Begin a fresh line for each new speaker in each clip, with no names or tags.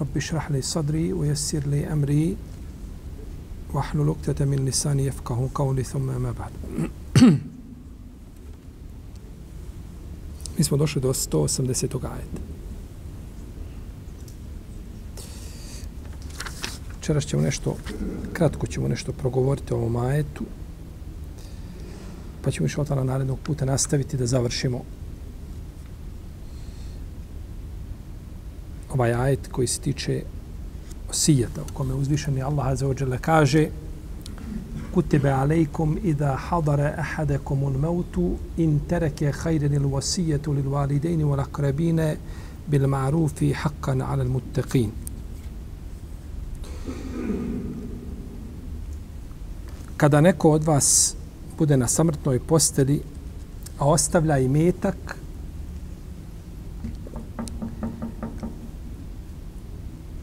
رب اشرح لي صدري ويسر لي أمري واحلل عقدة من لساني يفقه قولي ثم ما بعد Mi smo došli do 180. ajeta. Večeras ćemo nešto, kratko ćemo nešto progovoriti o ovom ajetu, pa ćemo još otvala narednog puta nastaviti da završimo ovaj ajet koji se tiče osijeta, u kome uzvišeni Allah Azza wa kaže kutibe alejkum ida hadara ahadakum al-mautu in taraka khayran al-wasiyatu lil walidayn wal-aqrabina bil ma'rufi haqqan 'ala al-muttaqin. Kada neko od vas bude na samrtnoj posteli, a ostavlja i metak,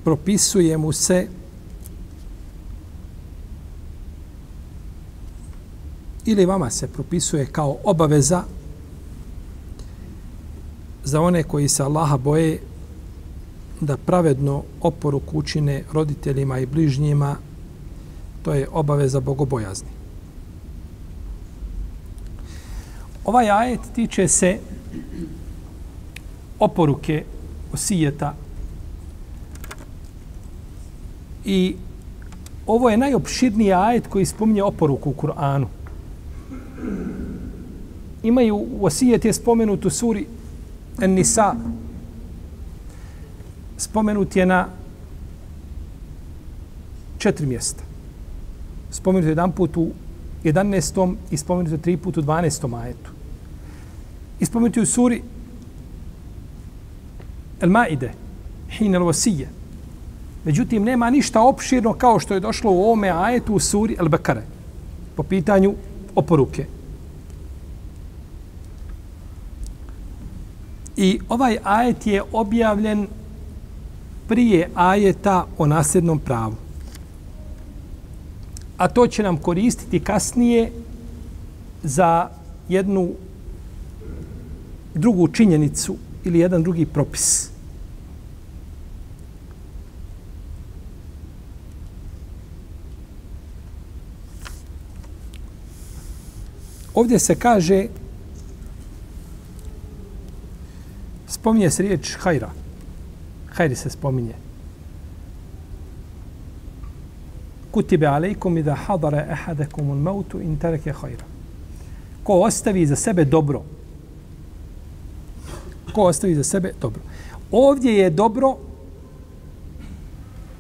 propisuje mu se ili vama se propisuje kao obaveza za one koji se Allaha boje da pravedno oporuku učine roditeljima i bližnjima to je obaveza bogobojazni. Ovaj ajet tiče se oporuke osijeta i ovo je najopširniji ajet koji spominje oporuku u Kur'anu. Imaju, osijet je spomenut u suri En-Nisa. Spomenut je na četiri mjesta spomenuto jedan put u 11. i spomenuto tri put u 12. ajetu. I je u suri El Maide, Hin El Vasije. Međutim, nema ništa opširno kao što je došlo u ovome ajetu u suri El Bekare po pitanju oporuke. I ovaj ajet je objavljen prije ajeta o nasljednom pravu a to će nam koristiti kasnije za jednu drugu činjenicu ili jedan drugi propis. Ovdje se kaže spominje se riječ hajra. Hajri se spominje. kutibe alejkum idha hadara ahadakum al-mautu in taraka hajra. Ko ostavi za sebe dobro. Ko ostavi za sebe dobro. Ovdje je dobro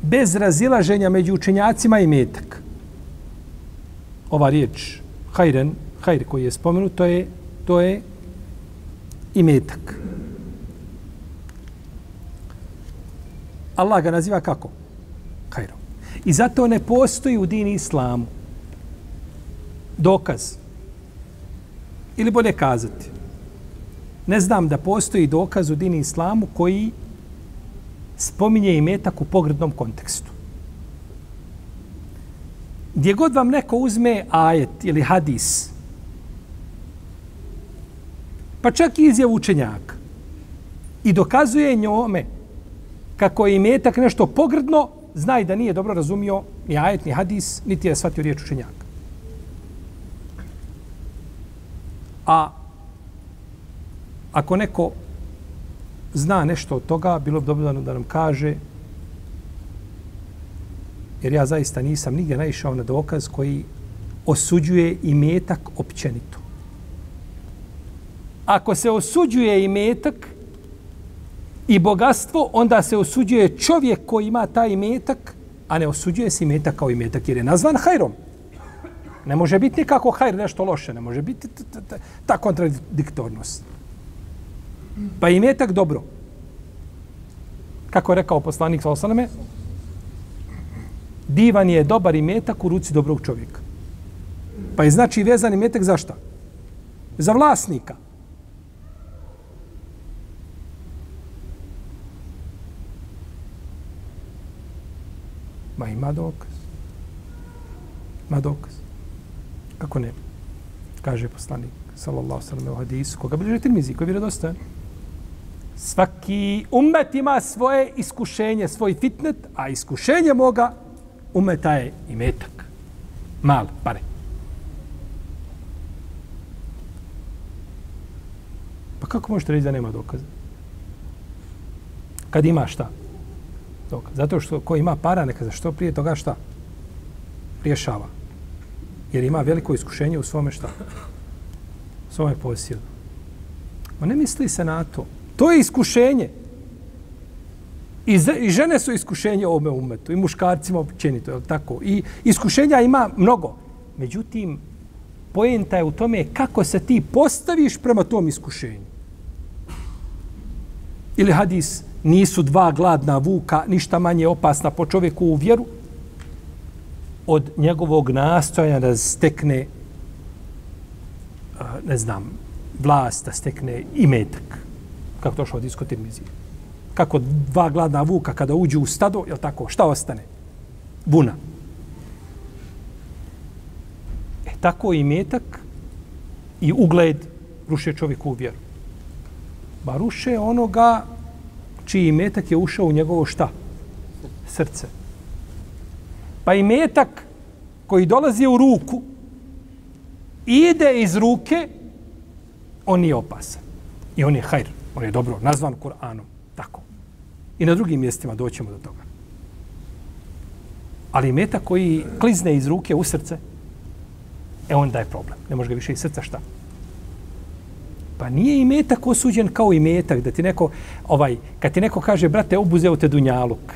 bez razilaženja među učenjacima i metak. Ova riječ hajren, hajr koji je spomenut, to je, to je imetak. Allah ga naziva kako? Hajrom. I zato ne postoji u dini islamu dokaz. Ili bolje kazati. Ne znam da postoji dokaz u dini islamu koji spominje imetak u pogrednom kontekstu. Gdje god vam neko uzme ajet ili hadis, pa čak i izjav učenjaka, i dokazuje njome kako je metak nešto pogrdno, znaj da nije dobro razumio ni ajet, ni hadis, niti je shvatio riječ učenjaka. A ako neko zna nešto od toga, bilo bi dobro da nam kaže, jer ja zaista nisam nigdje naišao na dokaz koji osuđuje i metak općenito. Ako se osuđuje i metak, i bogatstvo, onda se osuđuje čovjek koji ima taj metak, a ne osuđuje se metak kao i metak jer je nazvan hajrom. Ne može biti nikako hajr nešto loše, ne može biti ta kontradiktornost. Pa i metak dobro. Kako je rekao poslanik sa osaname, divan je dobar imetak u ruci dobrog čovjeka. Pa je znači vezan imetak za šta? Za vlasnika. Ima dokaz. Ima dokaz. Kako ne? Kaže poslanik, sallallahu sallam u hadisu, koga bliže tirmizi, koji je vjerodostojan. Svaki umet ima svoje iskušenje, svoj fitnet, a iskušenje moga umeta je i metak. Mal, pare. Pa kako možete reći da nema dokaza? Kad ima šta? Toga. Zato što ko ima para, neka za što prije toga šta? Rješava. Jer ima veliko iskušenje u svome šta? U svome posjedu. Ma ne misli se na to. To je iskušenje. I, I žene su iskušenje ovome umetu. I muškarcima općenito. Je tako? I iskušenja ima mnogo. Međutim, pojenta je u tome kako se ti postaviš prema tom iskušenju. Ili hadis, nisu dva gladna vuka ništa manje opasna po čovjeku u vjeru od njegovog nastojanja da stekne ne znam, vlast, da stekne imetak. Kako to što od iskotirmizije. Kako dva gladna vuka kada uđu u stado, je tako, šta ostane? Buna. E tako i i ugled ruše čovjeku u vjeru. Ba ruše onoga čiji metak je ušao u njegovo šta? Srce. Pa i metak koji dolazi u ruku ide iz ruke, on nije opasan. I on je hajr. On je dobro nazvan Kur'anom. Tako. I na drugim mjestima doćemo do toga. Ali meta koji klizne iz ruke u srce, e onda je problem. Ne može ga više iz srca šta? Pa nije i metak osuđen kao i metak, da ti neko, ovaj, kad ti neko kaže, brate, obuzeo te dunjaluk.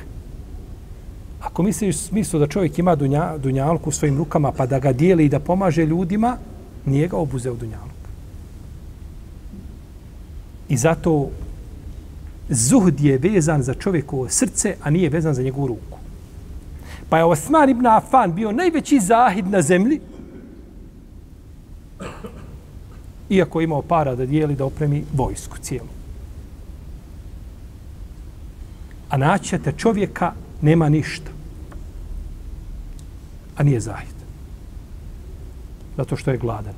Ako misliš smislu da čovjek ima dunja, dunjaluk u svojim rukama, pa da ga dijeli i da pomaže ljudima, nije ga obuzeo dunjaluk. I zato zuhd je vezan za čovjekovo srce, a nije vezan za njegovu ruku. Pa je Osman ibn Afan bio najveći zahid na zemlji, iako je imao para da dijeli da opremi vojsku cijelu. A naćete čovjeka nema ništa. A nije zahid. Zato što je gladan.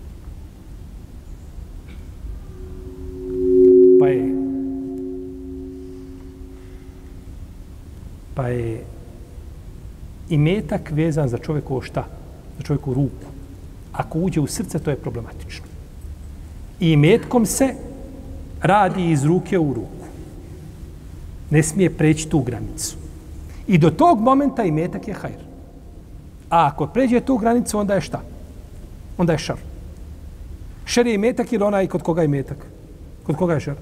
Pa je pa je i metak vezan za čovjekovo šta? Za čovjekovu ruku. Ako uđe u srce, to je problematično i metkom se radi iz ruke u ruku. Ne smije preći tu granicu. I do tog momenta i metak je hajr. A ako pređe tu granicu, onda je šta? Onda je šar. Šar je metak ili onaj kod koga je metak? Kod koga je šar?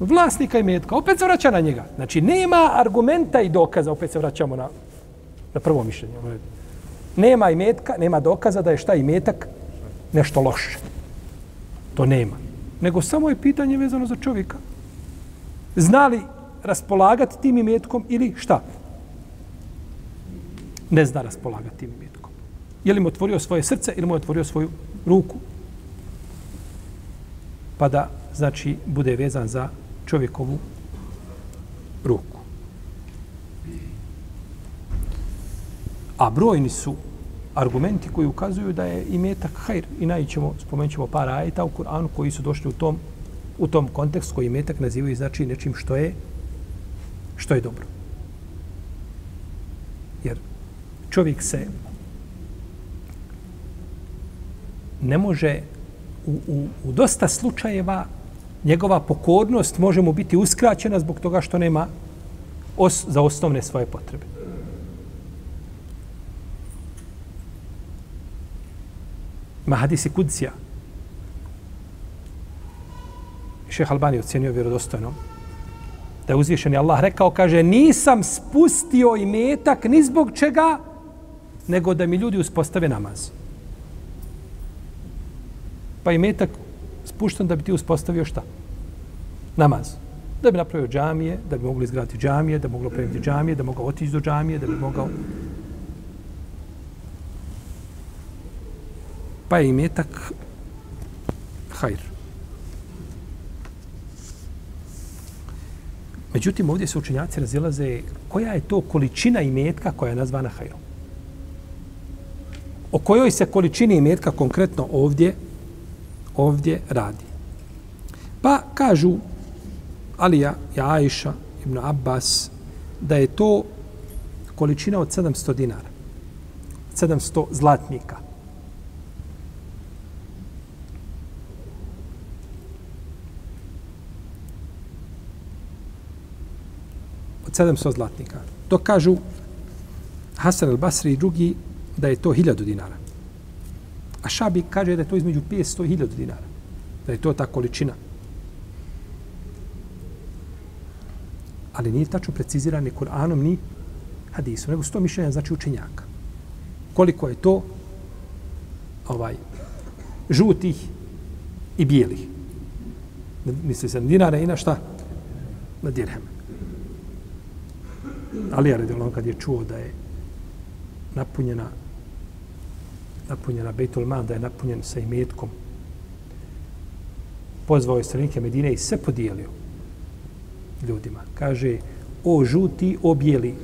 Vlasnika i metka. Opet se vraća na njega. Znači, nema argumenta i dokaza. Opet se vraćamo na, na prvo mišljenje. Nema i metka, nema dokaza da je šta i metak nešto loše. To nema. Nego samo je pitanje vezano za čovjeka. Zna li raspolagati tim imetkom ili šta? Ne zna raspolagati tim imetkom. Je li mu otvorio svoje srce ili mu otvorio svoju ruku? Pa da, znači, bude vezan za čovjekovu ruku. A brojni su argumenti koji ukazuju da je imetak hajr i najćemo spomenut ćemo par ajeta u Kur'anu koji su došli u tom u tom kontekstu koji imetak nazivaju znači nečim što je što je dobro. Jer čovjek se ne može u, u, u dosta slučajeva njegova pokornost može mu biti uskraćena zbog toga što nema os, za osnovne svoje potrebe. Ima hadisi kudcija. Šeh Albani ocjenio vjerodostojno da je uzvišeni Allah rekao, kaže, nisam spustio i metak ni zbog čega, nego da mi ljudi uspostave namaz. Pa i metak spušten da bi ti uspostavio šta? Namaz. Da bi napravio džamije, da bi mogli izgraditi džamije, da bi moglo premiti džamije, da bi mogao otići do džamije, da bi mogao... Pa je imetak hajr. Međutim, ovdje se učenjaci razilaze koja je to količina imetka koja je nazvana hajrom. O kojoj se količini imetka konkretno ovdje ovdje radi. Pa kažu Alija i Ajša ibn Abbas da je to količina od 700 dinara. 700 zlatnika. Od 700 zlatnika. To kažu Hasan al-Basri i drugi da je to 1000 dinara. A Šabi kaže da je to između 500 i 1000 dinara. Da je to ta količina. Ali nije tačno precizirano ni Kur'anom, ni hadisom, nego sto mišljenja znači učenjaka. Koliko je to ovaj žutih i bijelih. Misli se na dinara i na šta? Na dirheme. Alija ja kad je čuo da je napunjena napunjena Bejtul Mal, da je napunjen sa imetkom. Pozvao je stranike Medine i sve podijelio ljudima. Kaže, o žuti, o bijeli.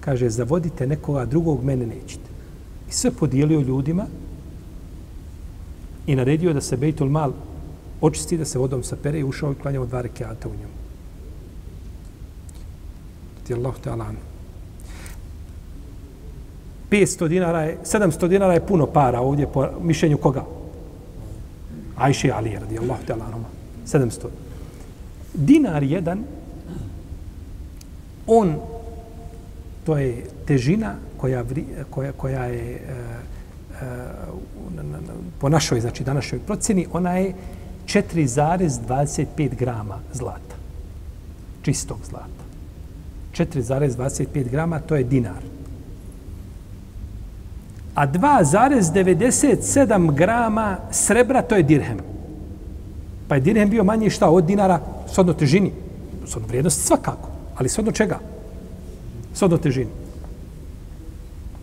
Kaže, zavodite nekoga drugog, mene nećete. I sve podijelio ljudima i naredio da se Bejtul Mal očisti, da se vodom sapere i ušao i klanjao dva rekiata u njemu radijallahu ta'ala anhu. 500 dinara je, 700 dinara je puno para ovdje po mišljenju koga? Ajše Ali radi Allah ta'ala 700. Dinar jedan, on, to je težina koja, koja, koja je e, e, na, po našoj, znači današnjoj procjeni, ona je 4,25 grama zlata. Čistog zlata. 4,25 grama, to je dinar a 2,97 grama srebra, to je dirhem. Pa je dirhem bio manji šta od dinara sodno težini. Sodno vrijednosti svakako. Ali sodno čega? Sodno težini.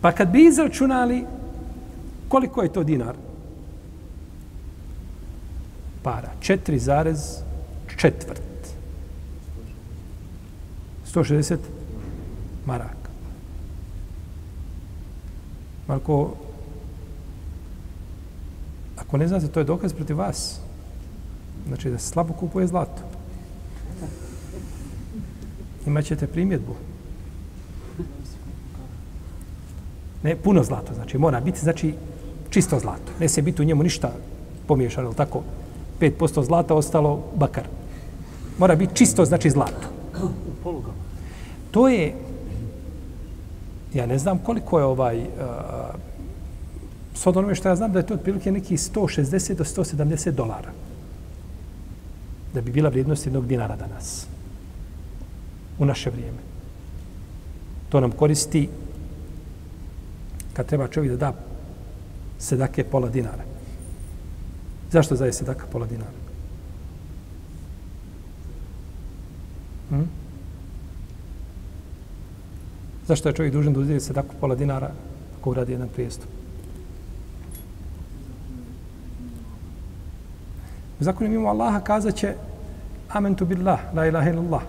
Pa kad bi izračunali koliko je to dinar? Para. 4,4. 160 maraka. Marko, ako ne znate, to je dokaz protiv vas. Znači da se slabo kupuje zlato. Imaćete primjedbu. Ne, puno zlato, znači mora biti, znači čisto zlato. Ne se biti u njemu ništa pomiješano, tako 5% zlata ostalo bakar. Mora biti čisto, znači zlato. To je Ja ne znam koliko je ovaj, uh, s od onome što ja znam da je to otprilike neki 160 do 170 dolara. Da bi bila vrijednost jednog dinara danas. U naše vrijeme. To nam koristi kad treba čovjek da da sedake pola dinara. Zašto zaje sedaka pola dinara? Hmm? Zašto je čovjek dužan da uzeti se tako pola dinara ako uradi jedan prijestup? U zakonu mimo Allaha kazat će Amen tu billah, la ilaha illallah.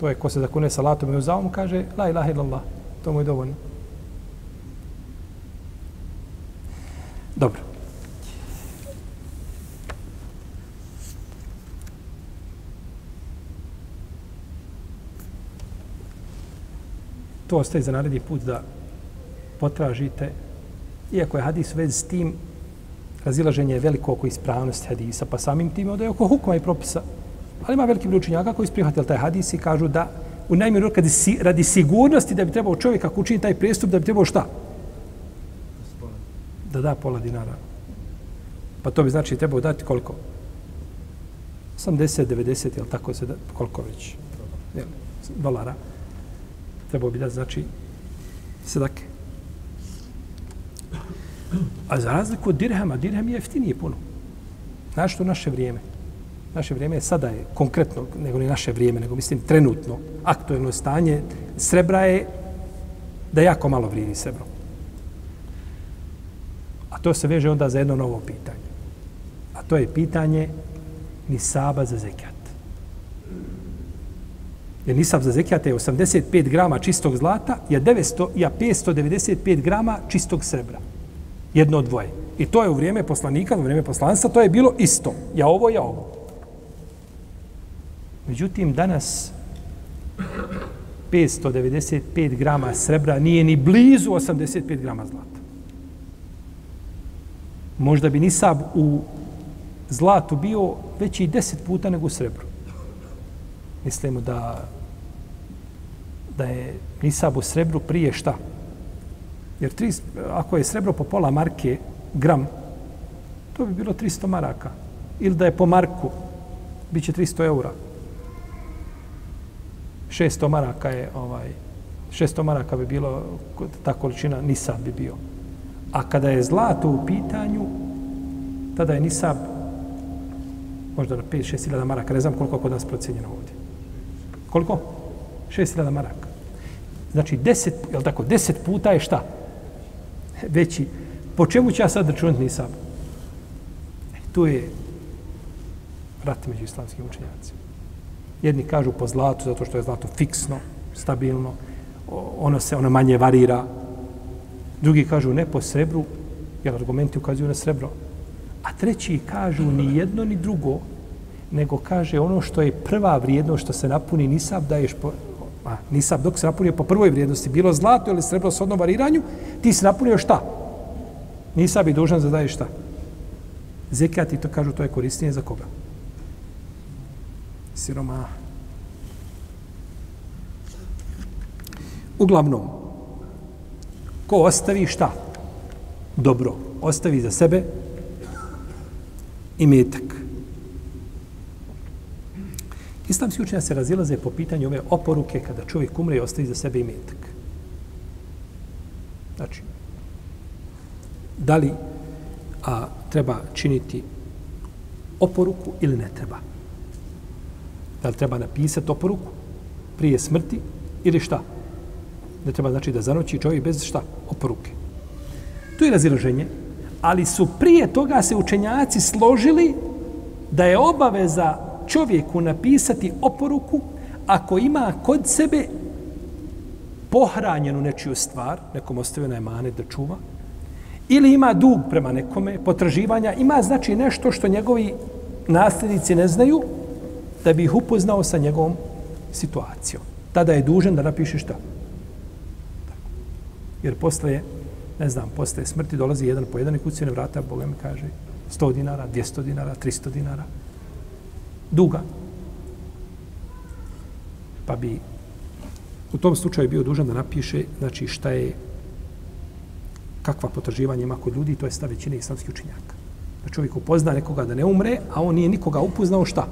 To je ko se zakune salatom i uzavom, kaže la ilaha illallah. To mu je dovoljno. Dobro. To ostaje za naredni put da potražite, iako je hadis vez s tim, razilaženje je veliko oko ispravnosti hadisa, pa samim tim odaje oko hukma i propisa. Ali ima veliki broj učenjaka koji isprihvatili taj hadis i kažu da u najmjeru kad si, radi sigurnosti da bi trebao čovjek ako učini taj prestup da bi trebao šta? Da da pola dinara. Pa to bi znači trebao dati koliko? 80, 90, jel tako se da, koliko već? Jel, dolara trebao bi da znači sadake. A za razliku od dirhama, dirham je jeftinije puno. Znaš što naše vrijeme? naše vrijeme je sada je konkretno, nego ne naše vrijeme, nego mislim trenutno, aktuelno stanje srebra je da jako malo vrijedi srebro. A to se veže onda za jedno novo pitanje. A to je pitanje nisaba za zekijat. Jer nisam za zekijat je 85 grama čistog zlata, je 900, ja 595 grama čistog srebra. Jedno od dvoje. I to je u vrijeme poslanika, u vrijeme poslanstva, to je bilo isto. Ja ovo, ja ovo. Međutim, danas 595 grama srebra nije ni blizu 85 grama zlata. Možda bi nisab u zlatu bio veći i 10 puta nego u srebru. Mislimo da da je nisab u srebru prije šta? Jer tri, ako je srebro po pola marke gram, to bi bilo 300 maraka. Ili da je po marku, bit će 300 eura. 600 maraka je ovaj 600 maraka bi bilo ta količina nisab bi bio. A kada je zlato u pitanju, tada je nisab možda na 5-6 hiljada maraka. Ne znam koliko kod nas procijenjeno ovdje. Koliko? 6 hiljada maraka. Znači, 10, jel tako, 10 puta je šta? Veći. Po čemu ću ja sad računati nisam? E, tu je rat među islamskim učenjacima. Jedni kažu po zlatu, zato što je zlato fiksno, stabilno, ono se ono manje varira. Drugi kažu ne po srebru, jer argumenti ukazuju na srebro. A treći kažu ni jedno ni drugo, nego kaže ono što je prva vrijednost što se napuni nisab daješ po, Pa nisab dok se napunio po prvoj vrijednosti, bilo zlato ili srebro s odnom variranju, ti si napunio šta? Nisab bi dužan za daješ šta? Zekijat i to kažu, to je korisnije za koga? siroma. Uglavnom, ko ostavi šta? Dobro. Ostavi za sebe i metak. Islamski učenja se razilaze po pitanju ove oporuke kada čovjek umre i ostavi za sebe imetak. Znači, da li a, treba činiti oporuku ili ne treba? Da li treba napisati oporuku prije smrti ili šta? Ne treba znači da zanoći čovjek bez šta? Oporuke. Tu je razilaženje, ali su prije toga se učenjaci složili da je obaveza čovjeku napisati oporuku ako ima kod sebe pohranjenu nečiju stvar, nekom ostavljena je mane da čuva, ili ima dug prema nekome, potraživanja, ima znači nešto što njegovi nasljednici ne znaju, da bi ih upoznao sa njegovom situacijom. Tada je dužan da napiše šta? Jer posle, ne znam, posle smrti dolazi jedan po jedan i kucine vrata, Boga mi kaže 100 dinara, 200 dinara, 300 dinara. Duga. Pa bi u tom slučaju bio dužan da napiše znači šta je kakva potraživanja ima kod ljudi, to je stav većine islamskih učinjaka. Da čovjek upozna nekoga da ne umre, a on nije nikoga upoznao šta?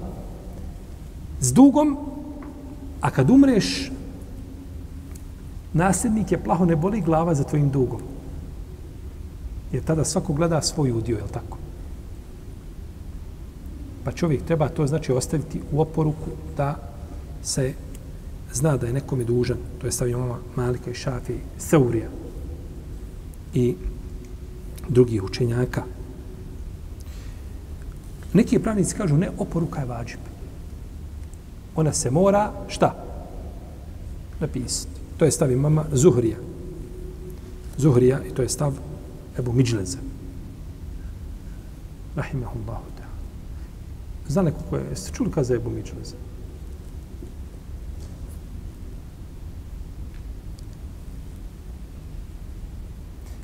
s dugom, a kad umreš, nasljednik je plaho, ne boli glava za tvojim dugom. Jer tada svako gleda svoj udio, je li tako? Pa čovjek treba to znači ostaviti u oporuku da se zna da je nekome dužan. To je stavio mama Malika i Šafi, Seurija i drugih učenjaka. Neki pravnici kažu ne, oporuka je vađib ona se mora šta? Napisati. To je stav mama Zuhrija. Zuhrija i to je stav Ebu Miđleza. Rahimahullahu ta'ala. Zna neko ko je, jeste čuli kaza Ebu Midžleza?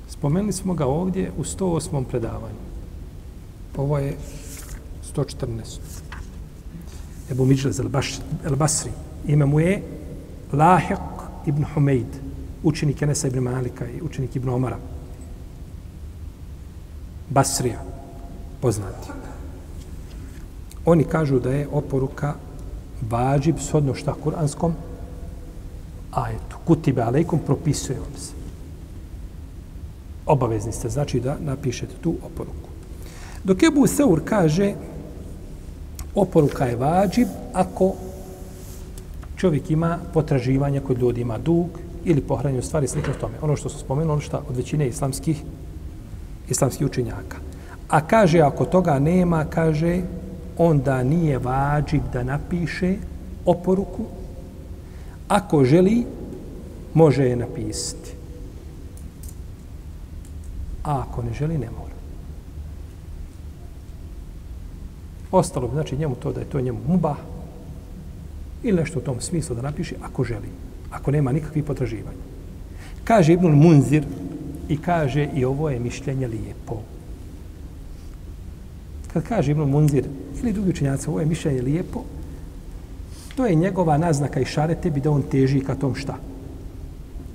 Spomenuli smo ga ovdje u 108. predavanju. Ovo je 114. Ebu Miđlez el-Basri. Ime mu je Lahiq ibn Humeid, učenik Enesa ibn Malika i učenik ibn Omara. Basrija, poznati. Oni kažu da je oporuka vađib shodno šta kuranskom ajetu. Kutibe alejkom propisuje vam se. Obavezni ste, znači da napišete tu oporuku. Dok Ebu Seur kaže Oporuka je vađib ako čovjek ima potraživanja kod ljudi ima dug ili pohranju stvari slično tome. Ono što su spomenuli, ono što od većine islamskih, islamskih učenjaka. A kaže, ako toga nema, kaže, onda nije vađib da napiše oporuku. Ako želi, može je napisati. A ako ne želi, ne mora. Ostalo bi, znači, njemu to da je to njemu mubah ili nešto u tom smislu da napiše ako želi, ako nema nikakvih potraživanja. Kaže Ibnul Munzir i kaže i ovo je mišljenje lijepo. Kad kaže Ibn Munzir ili drugi učenjaci, ovo je mišljenje lijepo, to je njegova naznaka i šare tebi da on teži ka tom šta?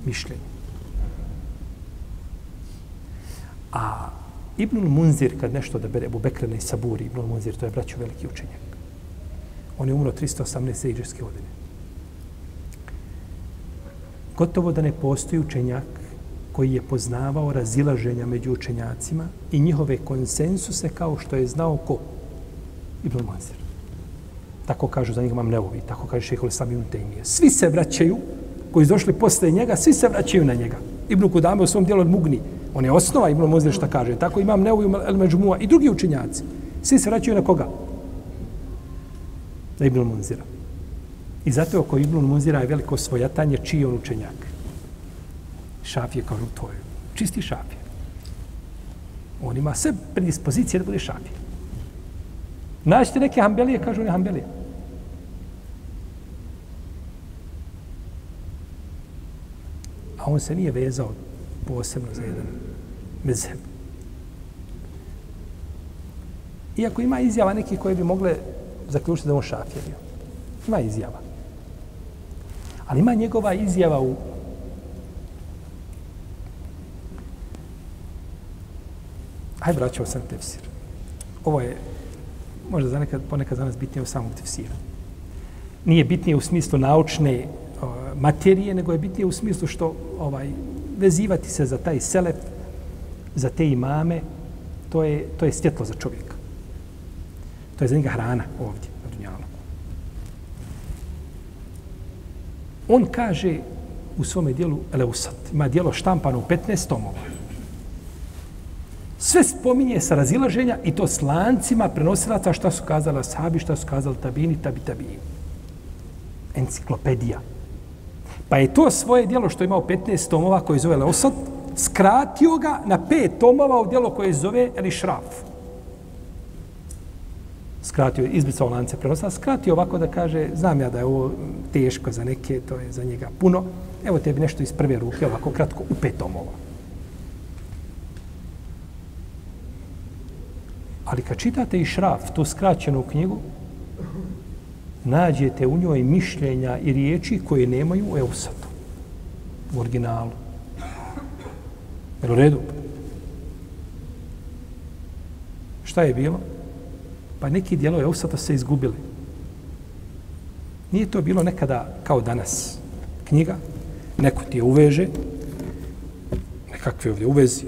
Mišljenje. A Ibn Munzir, kad nešto da bere Ebu Bekrene i Saburi, Ibn Munzir, to je braćo veliki učenjak. On je umro 318. iđerske godine. Gotovo da ne postoji učenjak koji je poznavao razilaženja među učenjacima i njihove konsensuse kao što je znao ko? Ibn Manzir. Tako kažu za njih Imam neovi, tako kaže šehol sami Untejmije. Svi se vraćaju, koji su došli posle njega, svi se vraćaju na njega. Ibn Kudame u svom dijelu od Mugni. On je osnova Ibn Manzir šta kaže. Tako imam neovi El Međumua i drugi učenjaci. Svi se vraćaju na koga? Na Ibn Munzira. I zato oko Ibn Munzira je veliko svojatanje čiji on učenjak. Šafije kao to je čisti šafije. On ima sve predispozicije da bude šafije. Naćete neke hambelije, kažu oni hambelije. A on se nije vezao posebno za jedan mezheb. Iako ima izjava neki koje bi mogle zaključiti da on šafije bio. Ima izjava. Ali ima njegova izjava u Hajde vraćao sam tefsir. Ovo je možda za nekad, ponekad za nas bitnije u samom tefsiru. Nije bitnije u smislu naučne o, materije, nego je bitnije u smislu što ovaj vezivati se za taj selep, za te imame, to je, to je svjetlo za čovjeka. To je za njega hrana ovdje, na Dunjalu. On kaže u svome dijelu Eleusat, ima dijelo štampano u 15 tomova. Sve spominje sa razilaženja i to s lancima prenosilaca šta su kazala sahabi, šta su kazali tabini, tabi, tabini. Enciklopedija. Pa je to svoje dijelo što je imao 15 tomova koje zove Leosad, skratio ga na pet tomova u dijelo koje zove Eli Šraf. Skratio je, izbicao lance prenosila, skratio ovako da kaže, znam ja da je ovo teško za neke, to je za njega puno. Evo tebi nešto iz prve ruke, ovako kratko, u pet tomova. Ali kad čitate i šraf, tu skraćenu knjigu, nađete u njoj mišljenja i riječi koje nemaju u Eusatu, u originalu. Jel u redu? Šta je bilo? Pa neki dijelo Eusata se izgubili. Nije to bilo nekada kao danas knjiga, neko ti je uveže, nekakve ovdje uvezi,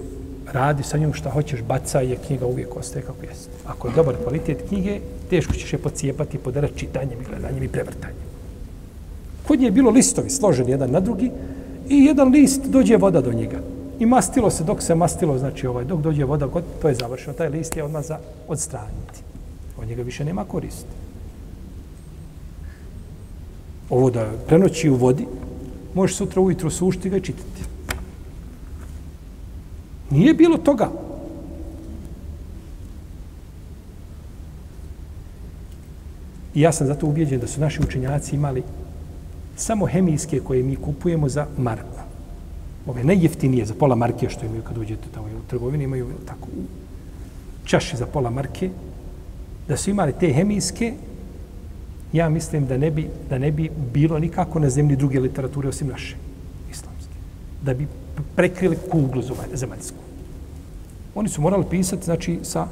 radi sa njom šta hoćeš, bacaj je knjiga uvijek ostaje kako jeste. Ako je dobar kvalitet knjige, teško ćeš je pocijepati, pod čitanjem i gledanjem i prevrtanjem. Kod nje je bilo listovi složeni jedan na drugi i jedan list dođe voda do njega. I mastilo se dok se mastilo, znači ovaj, dok dođe voda, god, to je završeno. Taj list je odmah za odstraniti. Od njega više nema koristi. Ovo da prenoći u vodi, možeš sutra ujutro sušti ga i čitati. Nije bilo toga. I ja sam zato ubijeđen da su naši učenjaci imali samo hemijske koje mi kupujemo za marku. Ove najjeftinije za pola marke što imaju kad uđete tamo u trgovini, imaju tako u čaši za pola marke. Da su imali te hemijske, ja mislim da ne bi, da ne bi bilo nikako na zemlji druge literature osim naše islamske. Da bi prekrili kuglu zemaljsku. Oni su morali pisati, znači, sa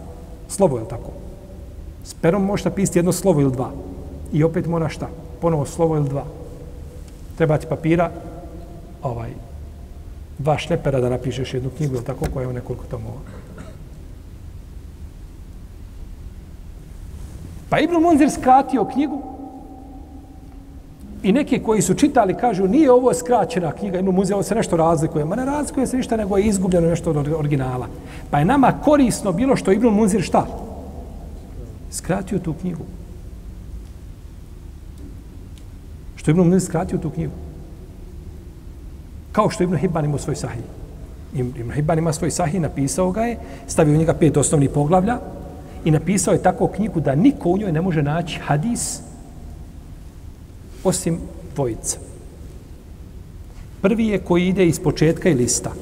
slovo, je tako? S perom možeš pisati jedno slovo ili dva. I opet mora šta? Ponovo slovo ili dva. Treba ti papira, ovaj, dva šlepera da napišeš jednu knjigu, ili tako, koja je nekoliko tomova. Pa Ibn Munzir skratio knjigu i neki koji su čitali kažu nije ovo skraćena knjiga, Ibn Munzir, ovo se nešto razlikuje. Ma ne razlikuje se ništa, nego je izgubljeno nešto od originala. Pa je nama korisno bilo što Ibn Munzir šta? Skratio tu knjigu. Što Ibn Munzir skratio tu knjigu. Kao što Ibn Hibban ima svoj sahih. Ibn Hibban ima svoj sahih, napisao ga je, stavio u njega pet osnovnih poglavlja i napisao je tako knjigu da niko u njoj ne može naći hadis osim dvojica. Prvi je koji ide iz početka i lista.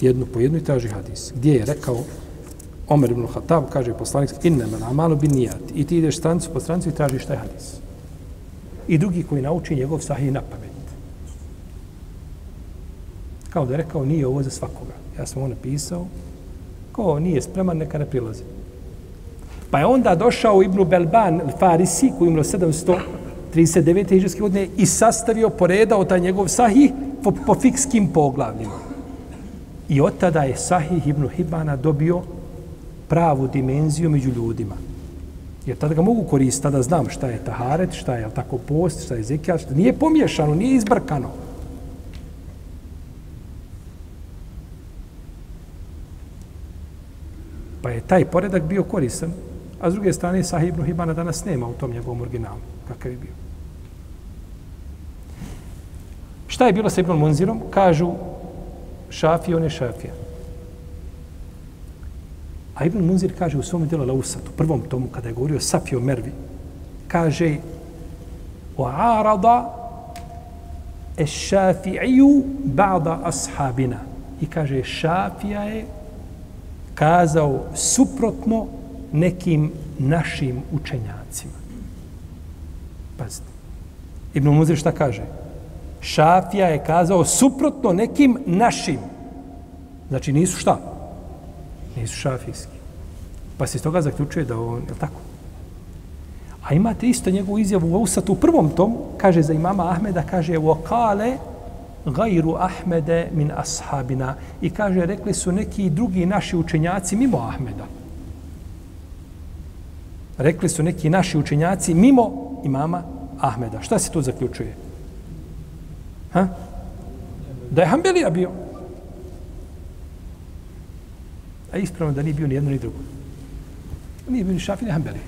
Jednu po jednu i traži hadis. Gdje je rekao Omer ibn Khattab, kaže poslanik, inne men amalu bin nijat. I ti ideš strancu po strancu i tražiš taj hadis. I drugi koji nauči njegov sahih na pamet. Kao da je rekao, nije ovo za svakoga. Ja sam ovo napisao, ko nije spreman, neka ne prilazi. Pa je onda došao Ibnu Belban, farisi, koji je umro 700, 39. hiđarske godine i sastavio, poredao taj njegov sahih po, po fikskim poglavljima. I od tada je sahih Ibn Hibana dobio pravu dimenziju među ljudima. Jer tada ga mogu koristiti, tada znam šta je taharet, šta je tako post, šta je zekijat, šta nije pomješano, nije izbrkano. Pa je taj poredak bio koristan a s druge strane Sahih ibn Hibana danas nema u tom njegovom originalu, kakav je bio. Šta je bilo sa Ibn Munzirom? Kažu šafija, on je šafija. A Ibn Munzir kaže u svom djelu Lausat, u prvom tomu, kada je govorio Safio Mervi, kaže o arada e šafi'iju ba'da ashabina. I kaže, šafija je kazao suprotno nekim našim učenjacima. Pazite. Ibn Muzir šta kaže? Šafija je kazao suprotno nekim našim. Znači nisu šta? Nisu šafijski. Pa se iz toga zaključuje da on, je tako? A imate isto njegovu izjavu u Usatu u prvom tomu, kaže za imama Ahmeda, kaže, وَقَالَ gajru Ahmede min ashabina. I kaže, rekli su neki drugi naši učenjaci mimo Ahmeda. Rekli su neki naši učenjaci mimo imama Ahmeda. Šta se tu zaključuje? Ha? Da je Hanbelija bio. A ispravno da nije bio ni jedno ni drugo. Nije bio ni šafi ni Hanbelija.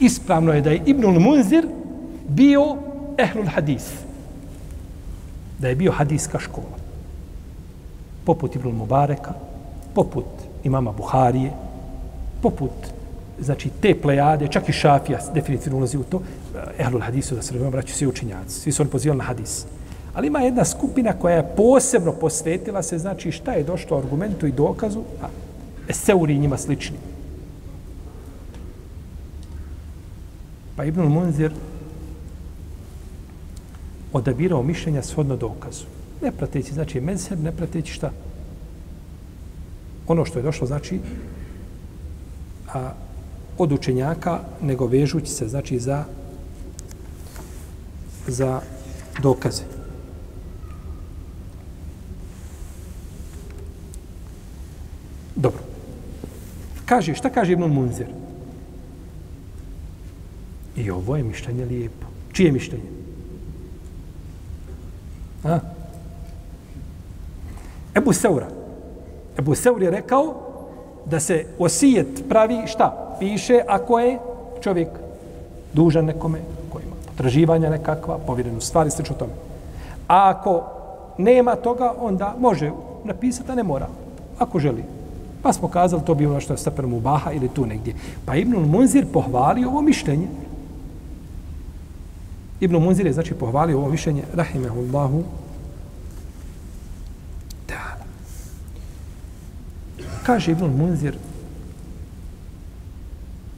Ispravno je da je Ibnul Munzir bio ehlul hadis da je bio hadijska škola. Poput Ibn Mubareka, poput imama Buharije, poput znači te plejade, čak i Šafija definitivno ulazi u to, eh, ehlul hadisu, da se razumemo, braću svi učinjaci, svi su oni pozivali na hadis. Ali ima jedna skupina koja je posebno posvetila se, znači šta je došlo argumentu i dokazu, a eseuri njima slični. Pa Ibn Munzir odabirao mišljenja shodno dokazu. Ne prateći, znači mezheb, ne prateći šta? Ono što je došlo, znači, a, od učenjaka, nego vežući se, znači, za za dokaze. Dobro. Kaže, šta kaže Ibn Munzir? I ovo je mišljenje lijepo. Čije mišljenje? A? Ebu Seura. Ebu Seur je rekao da se osijet pravi šta? Piše ako je čovjek dužan nekome, ko ima potraživanja nekakva, povjerenu stvari, sl. tome. A ako nema toga, onda može napisati, a ne mora. Ako želi. Pa smo kazali, to bi ono što je stepen Mubaha ili tu negdje. Pa Ibn Munzir pohvalio ovo mišljenje. Ibn Munzir je znači pohvalio ovo mišljenje rahimehullahu da kaže Ibn Munzir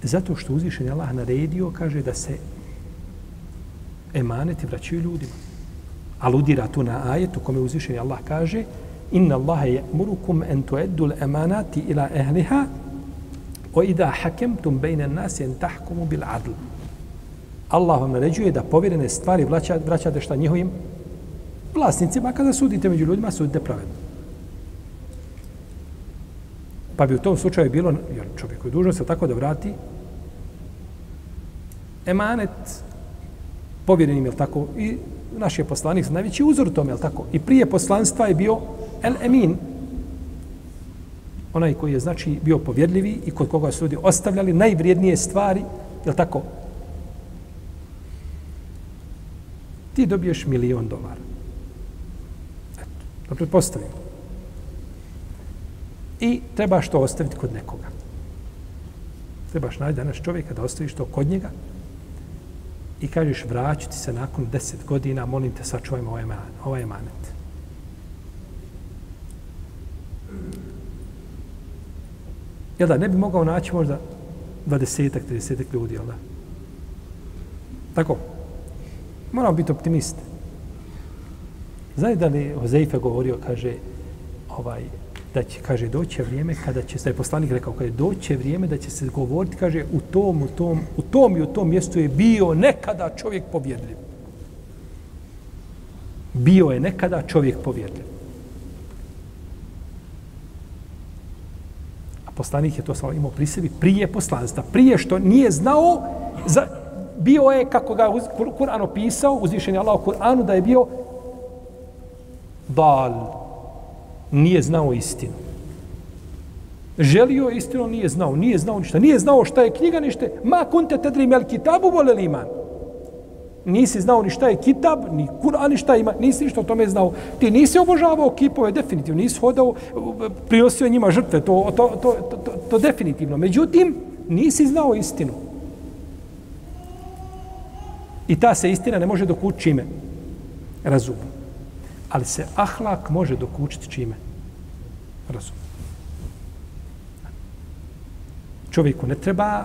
zato što uzvišen Allah naredio kaže da se emaneti vraćaju ljudima aludira tu na ajetu kome uzvišen Allah kaže inna Allahe je'murukum en tueddu emanati ila ehliha o idha hakemtum bejne nasi en tahkumu bil adl. Allah vam naređuje da povjerene stvari vraćate, vraćate šta njihovim vlasnicima, kada sudite među ljudima, sudite pravedno. Pa bi u tom slučaju bilo, jer čovjek je dužan se tako da vrati emanet povjerenim, je tako? I naš je poslanik najveći uzor tome, jel tako? I prije poslanstva je bio El Emin, onaj koji je znači bio povjerljivi i kod koga su ljudi ostavljali najvrijednije stvari, jel tako? Ti dobiješ milion dolara. Eto, da pretpostavim. I trebaš to ostaviti kod nekoga. Trebaš naći danas čovjeka da ostaviš to kod njega i kažeš vraćati se nakon deset godina, molim te, sačuvajmo ovaj, ovaj emanet. Jel da, ne bi mogao naći možda dvadesetak, tridesetak ljudi, jel da? Tako? Moramo biti optimisti. Znaju da li Hozeife govorio, kaže, ovaj, da će, kaže, doće vrijeme kada će, da je poslanik rekao, kaže, doće vrijeme da će se govoriti, kaže, u tom, u tom, u tom i u tom mjestu je bio nekada čovjek povjedljiv. Bio je nekada čovjek povjedljiv. A poslanik je to samo imao pri sebi prije poslanstva. Prije što nije znao, za, bio je, kako ga Kur'an opisao, uzvišen je Allah u Kur'anu, da je bio dal, nije znao istinu. Želio je istinu, nije znao. Nije znao ništa. Nije znao šta je knjiga, ništa. Ma kunte tedri mel kitabu vole iman. Nisi znao ni šta je kitab, ni Kur'an, ni šta ima. Nisi ništa o tome znao. Ti nisi obožavao kipove, definitivno. Nisi hodao, prinosio njima žrtve. To, to, to, to, to, to definitivno. Međutim, nisi znao istinu. I ta se istina ne može dokući čime? Razumom. Ali se ahlak može dokučiti čime? Razum. Čovjeku ne treba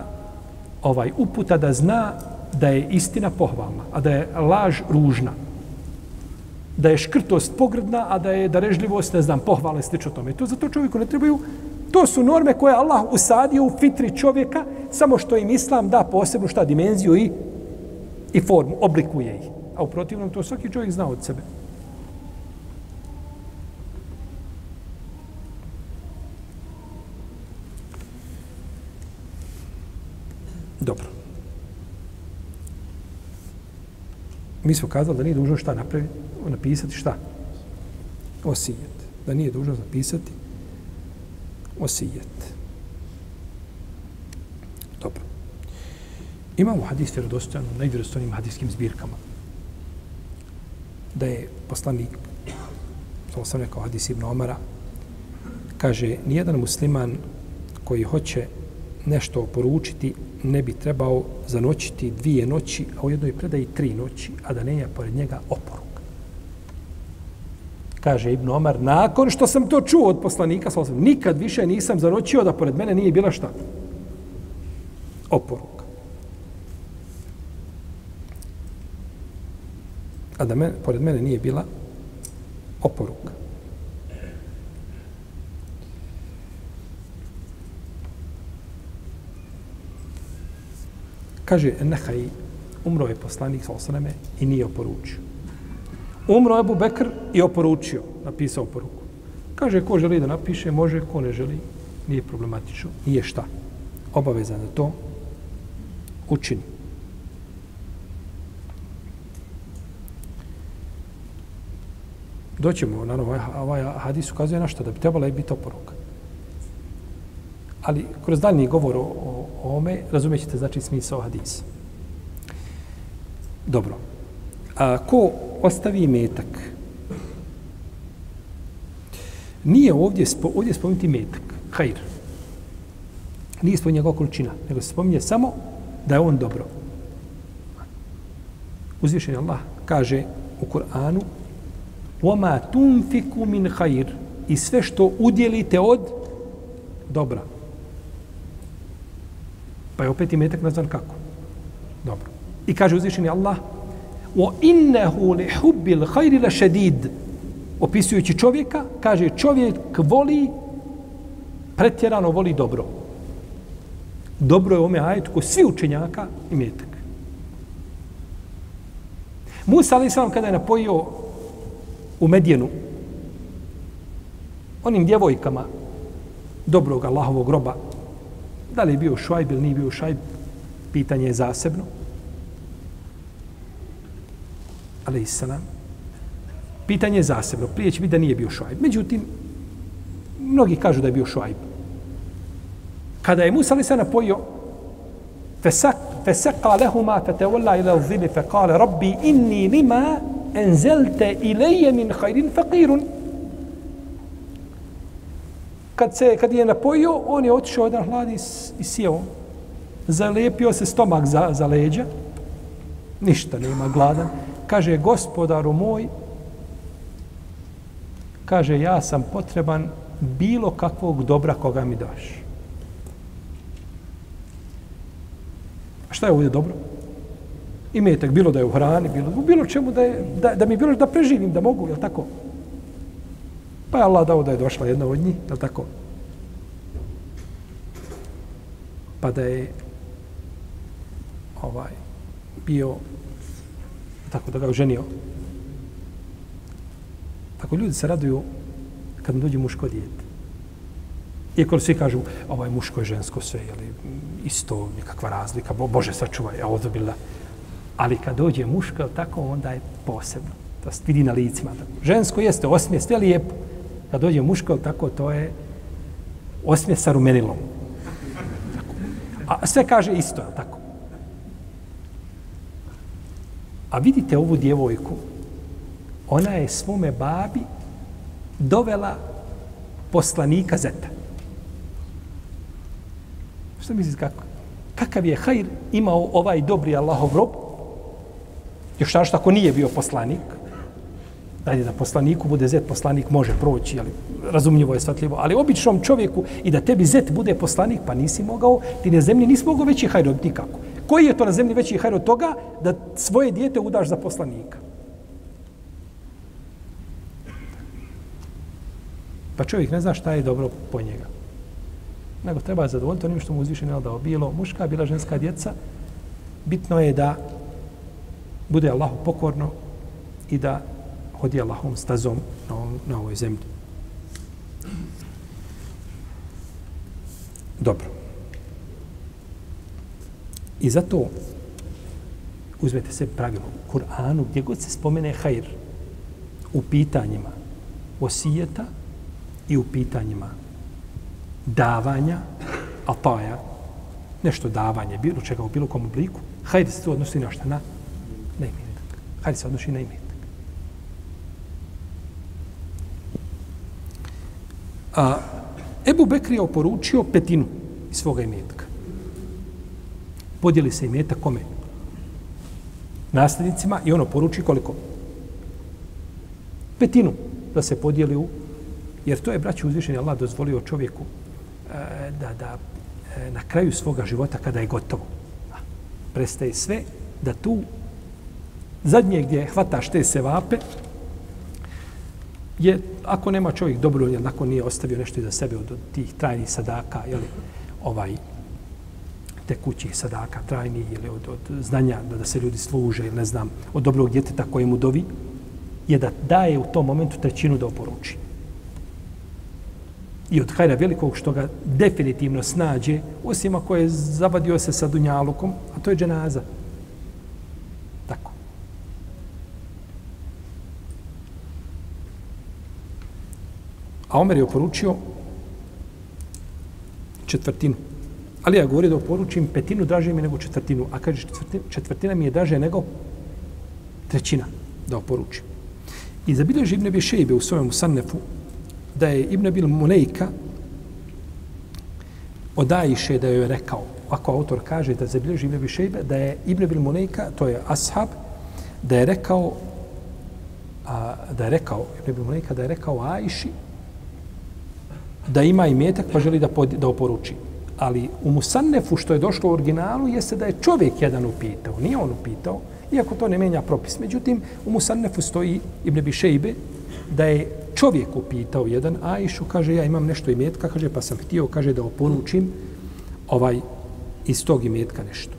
ovaj uputa da zna da je istina pohvalna, a da je laž ružna. Da je škrtost pogrdna, a da je darežljivost, ne znam, pohvalna i slično tome. To zato čovjeku ne trebaju To su norme koje Allah usadio u fitri čovjeka, samo što im Islam da posebnu šta dimenziju i, i formu, oblikuje ih. A u protivnom to svaki čovjek zna od sebe. Dobro. Mi smo kazali da nije dužno šta napraviti, napisati šta? Osijet. Da nije dužno napisati osijet. Dobro. Imamo hadis vjerodostojan u najvjerodostojnim hadiskim zbirkama. Da je poslanik, to sam rekao hadis Ibn Omara, kaže, nijedan musliman koji hoće nešto poručiti, ne bi trebao zanoćiti dvije noći, a u jednoj predaji tri noći, a da ne je pored njega oporuk. Kaže Ibn Omar, nakon što sam to čuo od poslanika, sam, nikad više nisam zanoćio da pored mene nije bila šta? Oporuk. A da me, pored mene nije bila oporuka. Kaže, nehaj, umro je poslanik sa osreme i nije oporučio. Umro je Abu Bekr i oporučio, napisao poruku. Kaže, ko želi da napiše, može, ko ne želi, nije problematično. Nije šta. Obavezan da to učini. Doćemo, naravno, ovaj, ovaj hadis ukazuje na što, da bi trebala i biti oporuka. Ali kroz daljni govor o, o ome razumećete znači smisao hadisa. Dobro. A ko ostavi metak? Nije ovdje, spo, ovdje spomenuti metak. Hajr. Nije spomenuti njegova količina, nego se spominje samo da je on dobro. Uzvišen Allah kaže u Kur'anu وَمَا تُنْفِكُ مِنْ خَيْرِ I sve što udjelite od dobra. Pa je opet imetak nazvan kako? Dobro. I kaže uzvišeni Allah o innehu li hubbil hajri la šedid opisujući čovjeka, kaže čovjek voli pretjerano voli dobro. Dobro je ome ajetu ko svi učenjaka i metak. Musa ali sam kada je napojio u Medijenu onim djevojkama dobrog Allahovog groba Da li je bio šajb ili nije bio šajb, pitanje je zasebno. Ali islam, pitanje je zasebno. Prije će biti da nije bio šajb. Međutim, mnogi kažu da je bio šajb. Kada je Musa se napojio, fesaka lehuma fetevola ila zili fekale rabbi inni lima enzelte ileje min hajrin fakirun kad se kad je napojio, on je otišao jedan hlad i, i sjeo. Zalepio se stomak za, za leđa. Ništa, nema gladan. Kaže, gospodaru moj, kaže, ja sam potreban bilo kakvog dobra koga mi daš. A šta je ovdje dobro? Imetak, bilo da je u hrani, bilo, bilo čemu da, je, da, da mi bilo da preživim, da mogu, je tako? Pa je Allah dao da je došla jedna od njih, je tako? Pa da je ovaj bio tako da ga oženio. Tako ljudi se raduju kad dođe muško dijete. Iako svi kažu, ovaj muško i žensko sve, jeli, isto, nikakva razlika, bo, Bože sačuvaj, a ovdje bila. Ali kad dođe muško, tako, onda je posebno. To se vidi na licima. Tako. Žensko jeste osmije, sve lijepo. Kad dođe muško, tako, to je osmije sa rumenilom. Tako. A sve kaže isto, tako. A vidite ovu djevojku, ona je svome babi dovela poslanika Zeta. Što mislite kako? Kakav je hajr imao ovaj dobri Allahov rob? Još što ako nije bio poslanik? Ajde, da poslaniku bude zet, poslanik može proći, ali razumljivo je svatljivo. Ali običnom čovjeku i da tebi zet bude poslanik, pa nisi mogao, ti na zemlji nisi mogao veći hajr od nikako. Koji je to na zemlji veći hajr od toga da svoje dijete udaš za poslanika? Pa čovjek ne zna šta je dobro po njega nego treba zadovoljiti onim što mu uzvišen je dao. Bilo muška, bila ženska djeca. Bitno je da bude Allahu pokorno i da hodi Allahom stazom na, ovom, na ovoj zemlji. Dobro. I zato uzmete se pravilo u Kur'anu gdje god se spomene hajr u pitanjima osijeta i u pitanjima davanja, a to je nešto davanje, bilo čega u bilo kom obliku, hajde se to odnosi na šta? Na, na imetak. Hajde se odnosi na imetak. A, Ebu Bekri je oporučio petinu iz svoga imetka. Podijeli se imetak kome? Nasljednicima i ono poruči koliko? Petinu da se podijeli u Jer to je, braći, uzvišenje Allah dozvolio čovjeku e, da, da e, na kraju svoga života kada je gotovo prestaje sve da tu zadnje gdje hvataš te sevape je ako nema čovjek dobro jel, ako nije ostavio nešto za sebe od, tih trajnih sadaka jel, ovaj te kući sadaka trajni ili od, od znanja da, da se ljudi služe ili ne znam od dobrog djeteta kojemu dovi je da daje u tom momentu trećinu da oporuči i od hajra velikog što ga definitivno snađe, osim ako je zabadio se sa dunjalukom, a to je dženaza. Tako. A Omer je oporučio četvrtinu. Ali ja govorio da oporučim petinu draže mi nego četvrtinu. A kaže četvrtina, četvrtina mi je draže nego trećina da oporučim. I zabilježi Ibn Abi Šejbe u svojom sannefu da je Ibn Abil Mulejka od Ajše da joj je rekao, ako autor kaže da zabilježi Ibn Abi Šejbe, da je Ibn Abil Mulejka, to je ashab, da je rekao a, da je rekao Ibn Abil Mulejka da je rekao Ajši da ima i metak pa želi da, pod, da oporuči. Ali u Musannefu što je došlo u originalu jeste da je čovjek jedan upitao, nije on upitao, iako to ne menja propis. Međutim, u Musannefu stoji Ibn Bišejbe da je čovjek upitao jedan Ajšu, kaže, ja imam nešto imetka, kaže, pa sam htio, kaže, da oporučim ovaj, iz tog imetka nešto.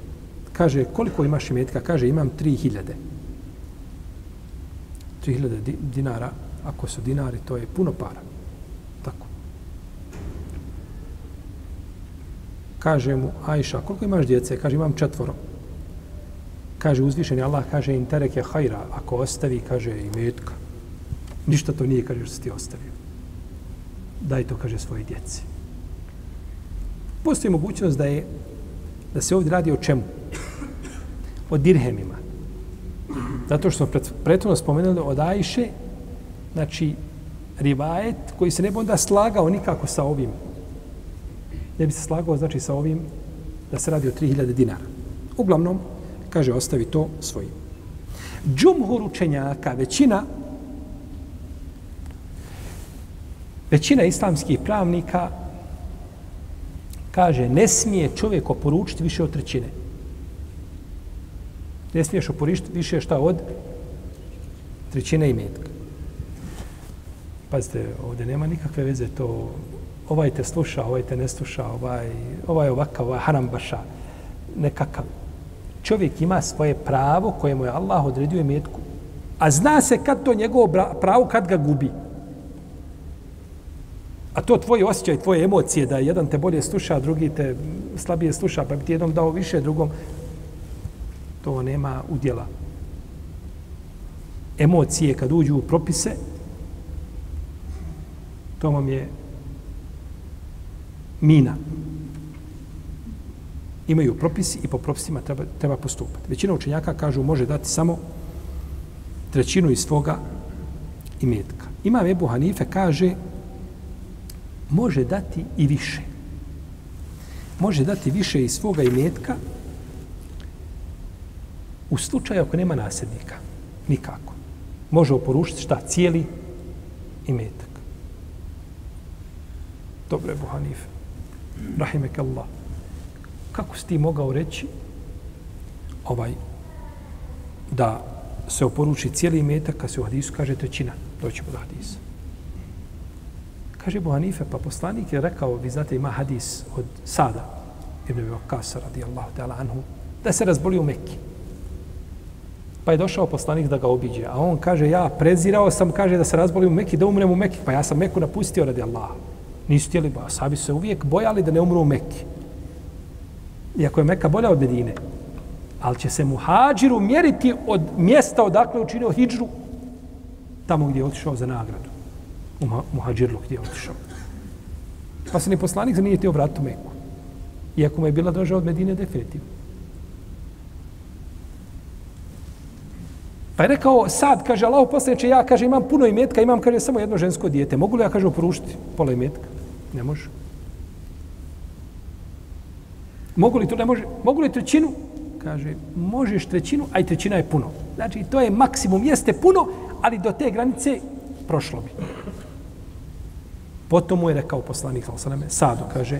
Kaže, koliko imaš imetka? Kaže, imam 3000. 3000 dinara, ako su dinari, to je puno para. Tako. Kaže mu, Ajša, koliko imaš djece? Kaže, imam četvoro. kaže uzvišeni Allah, kaže interek je hajra, ako ostavi, kaže i metka. Ništa to nije, kaže, što si ti ostavio. Daj to, kaže, svoje djeci. Postoji mogućnost da je da se ovdje radi o čemu? O dirhemima. Zato što smo prethodno spomenuli od Ajše, znači, rivajet koji se ne bi onda slagao nikako sa ovim. Ne bi se slagao, znači, sa ovim da se radi o 3000 dinara. Uglavnom, kaže, ostavi to svojim. Džumhur učenjaka, većina većina islamskih pravnika kaže, ne smije čovjek oporučiti više od trećine. Ne smiješ oporučiti više šta od trećine i metka. Pazite, ovdje nema nikakve veze to ovaj te sluša, ovaj te ne sluša, ovaj, ovaj ovakav, ovaj harambaša, nekakav. Čovjek ima svoje pravo koje mu je Allah odredio metku, a zna se kad to njegovo pravo, kad ga gubi. A to tvoje osjećaj, tvoje emocije, da jedan te bolje sluša, drugi te slabije sluša, pa bi ti jednom dao više, drugom, to nema udjela. Emocije kad uđu u propise, to vam je mina. Imaju propisi i po propisima treba, treba postupati. Većina učenjaka kažu može dati samo trećinu iz svoga imetka. Ima Ebu Hanife kaže može dati i više. Može dati više iz svoga imetka u slučaju ako nema nasljednika. Nikako. Može oporušiti šta? Cijeli imetak. Dobro je Buhanife. Rahimek Allah. Kako si ti mogao reći ovaj da se oporuči cijeli metak, kad se u hadisu kaže trećina. Doćemo do hadisa. Kaže Ebu Hanife, pa poslanik je rekao, vi znate, ima hadis od Sada, Ibn Abi Vakasa, radijallahu ta'ala anhu, da se razboli u Mekki. Pa je došao poslanik da ga obiđe. A on kaže, ja prezirao sam, kaže, da se razboli u Mekki, da umrem u Mekki. Pa ja sam Meku napustio radi Allaha. Nisu htjeli, ba, sabi se uvijek bojali da ne umru u Mekke. Iako je Mekka bolja od Medine. Ali će se muhađiru mjeriti od mjesta odakle učinio hijđru tamo gdje je otišao za nagradu u muhađirluk gdje je otišao. Pa se ni poslanik za nije teo vratiti u Meku. Iako mu je bila draža od Medine, definitivno. Pa je rekao, sad, kaže Allah, poslaniče, ja, kaže, imam puno imetka, imam, kaže, samo jedno žensko dijete. Mogu li ja, kaže, oporušiti pola imetka? Ne može. Mogu li to, ne može? Mogu li trećinu? Kaže, možeš trećinu, a i trećina je puno. Znači, to je maksimum, jeste puno, ali do te granice prošlo bi. Potom mu je rekao poslanik Salosaleme, Sado kaže,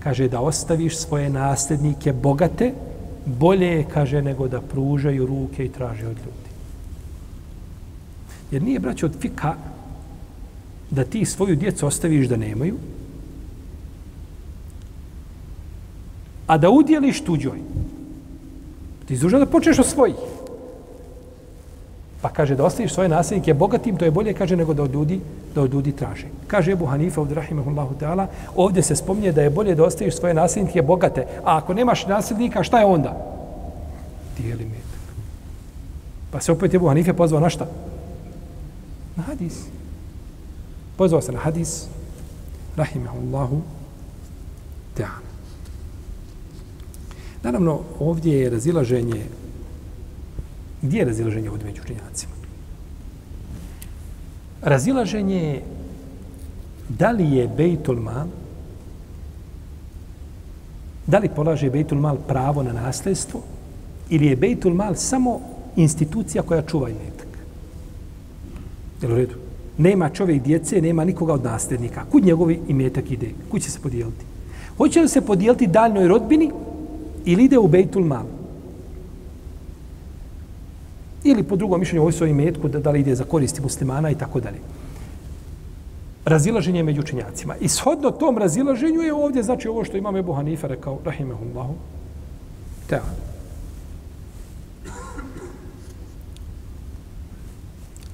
kaže da ostaviš svoje nasljednike bogate, bolje je, kaže, nego da pružaju ruke i traže od ljudi. Jer nije, braće, od fika da ti svoju djecu ostaviš da nemaju, a da udjeliš tuđoj. Ti izduža da počneš od svojih. Pa kaže da ostaviš svoje nasljednike bogatim, to je bolje, kaže, nego da od ljudi, da od ljudi traže. Kaže Ebu Hanifa, od rahimahullahu ta'ala, ovdje se spominje da je bolje da ostaviš svoje nasljednike bogate, a ako nemaš nasljednika, šta je onda? Dijeli metak. Pa se opet Ebu Hanife pozvao na šta? Na hadis. Pozvao se na hadis, rahimahullahu ta'ala. Naravno, ovdje je razilaženje Gdje je razilaženje ovdje među učenjacima? Razilaženje je da li je Bejtul Mal da li polaže Bejtul Mal pravo na nasljedstvo ili je Bejtul Mal samo institucija koja čuva imetak. Jel u redu? Nema čovjek djece, nema nikoga od nasljednika. Kud njegovi imetak ide? Kud će se podijeliti? Hoće li se podijeliti daljnoj rodbini ili ide u Bejtul Mal? ili po drugom mišljenju ovoj svojim metku da, da li ide za koristi muslimana i tako dalje. Razilaženje među učenjacima. I shodno tom razilaženju je ovdje, znači ovo što imam Ebu Hanifa rekao, rahimehullahu, ta.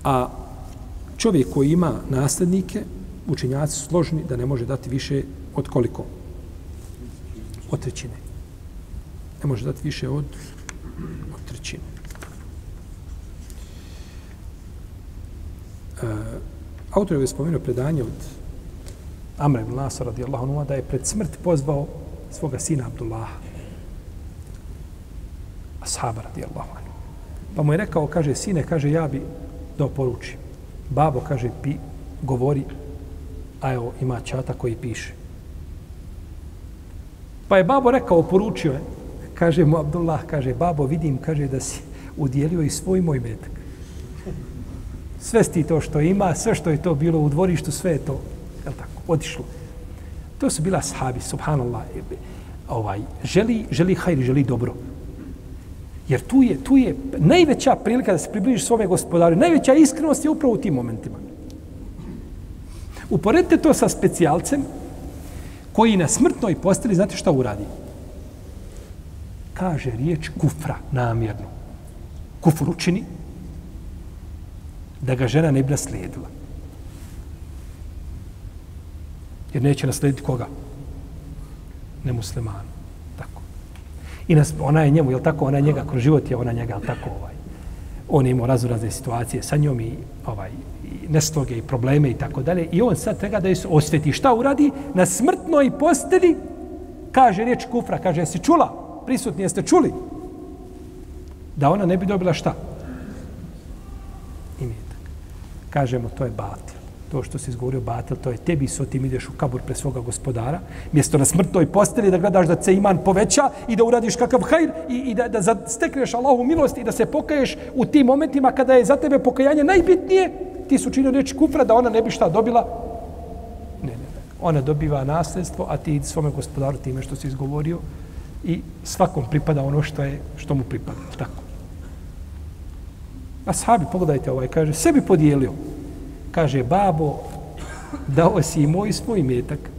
A čovjek koji ima nasljednike, učenjaci su složni da ne može dati više od koliko? Od trećine. Ne može dati više od od trećine. E, autor je spomenuo predanje od Amra ibn Nasa radijallahu anhu da je pred smrt pozvao svoga sina Abdullaha ashaba radijallahu anhu. Pa mu je rekao, kaže, sine, kaže, ja bi da poručim. Babo, kaže, pi, govori, a evo, ima čata koji piše. Pa je babo rekao, poručio je, kaže mu Abdullah, kaže, babo, vidim, kaže, da si udjelio i svoj moj metak. Sve sti to što ima, sve što je to bilo u dvorištu, sve je to, je tako, otišlo. To su bila sahabi, subhanallah, ovaj, želi, želi hajri, želi dobro. Jer tu je, tu je najveća prilika da se približiš svome gospodaru. Najveća iskrenost je upravo u tim momentima. Uporedite to sa specijalcem koji na smrtnoj posteli, znate šta uradi? Kaže riječ kufra namjerno. Kufru učini da ga žena ne bi naslijedila. Jer neće naslijediti koga? Nemuslimanu. I nas, ona je njemu, je tako, ona je njega, kroz život je ona njega, je tako, ovaj. On je imao razne situacije sa njom i, ovaj, i nesloge i probleme i tako dalje. I on sad treba da je osveti. Šta uradi? Na smrtnoj posteli kaže riječ kufra, kaže, jesi čula? Prisutni jeste čuli? Da ona ne bi dobila šta? Imetak. Kažemo, to je batil to što se izgovorio batil, to je tebi so ti ideš u kabur pre svoga gospodara, mjesto na smrtnoj posteli da gledaš da se iman poveća i da uradiš kakav hajr i, i da, da stekneš Allahu milost i da se pokaješ u tim momentima kada je za tebe pokajanje najbitnije, ti su činio reći kufra da ona ne bi šta dobila. Ne, ne, ne. Ona dobiva nasljedstvo, a ti svome gospodaru time što si izgovorio i svakom pripada ono što je što mu pripada. Tako. A sahabi, pogledajte ovaj, kaže, sebi podijelio kaže, babo, dao si i moj svoj metak.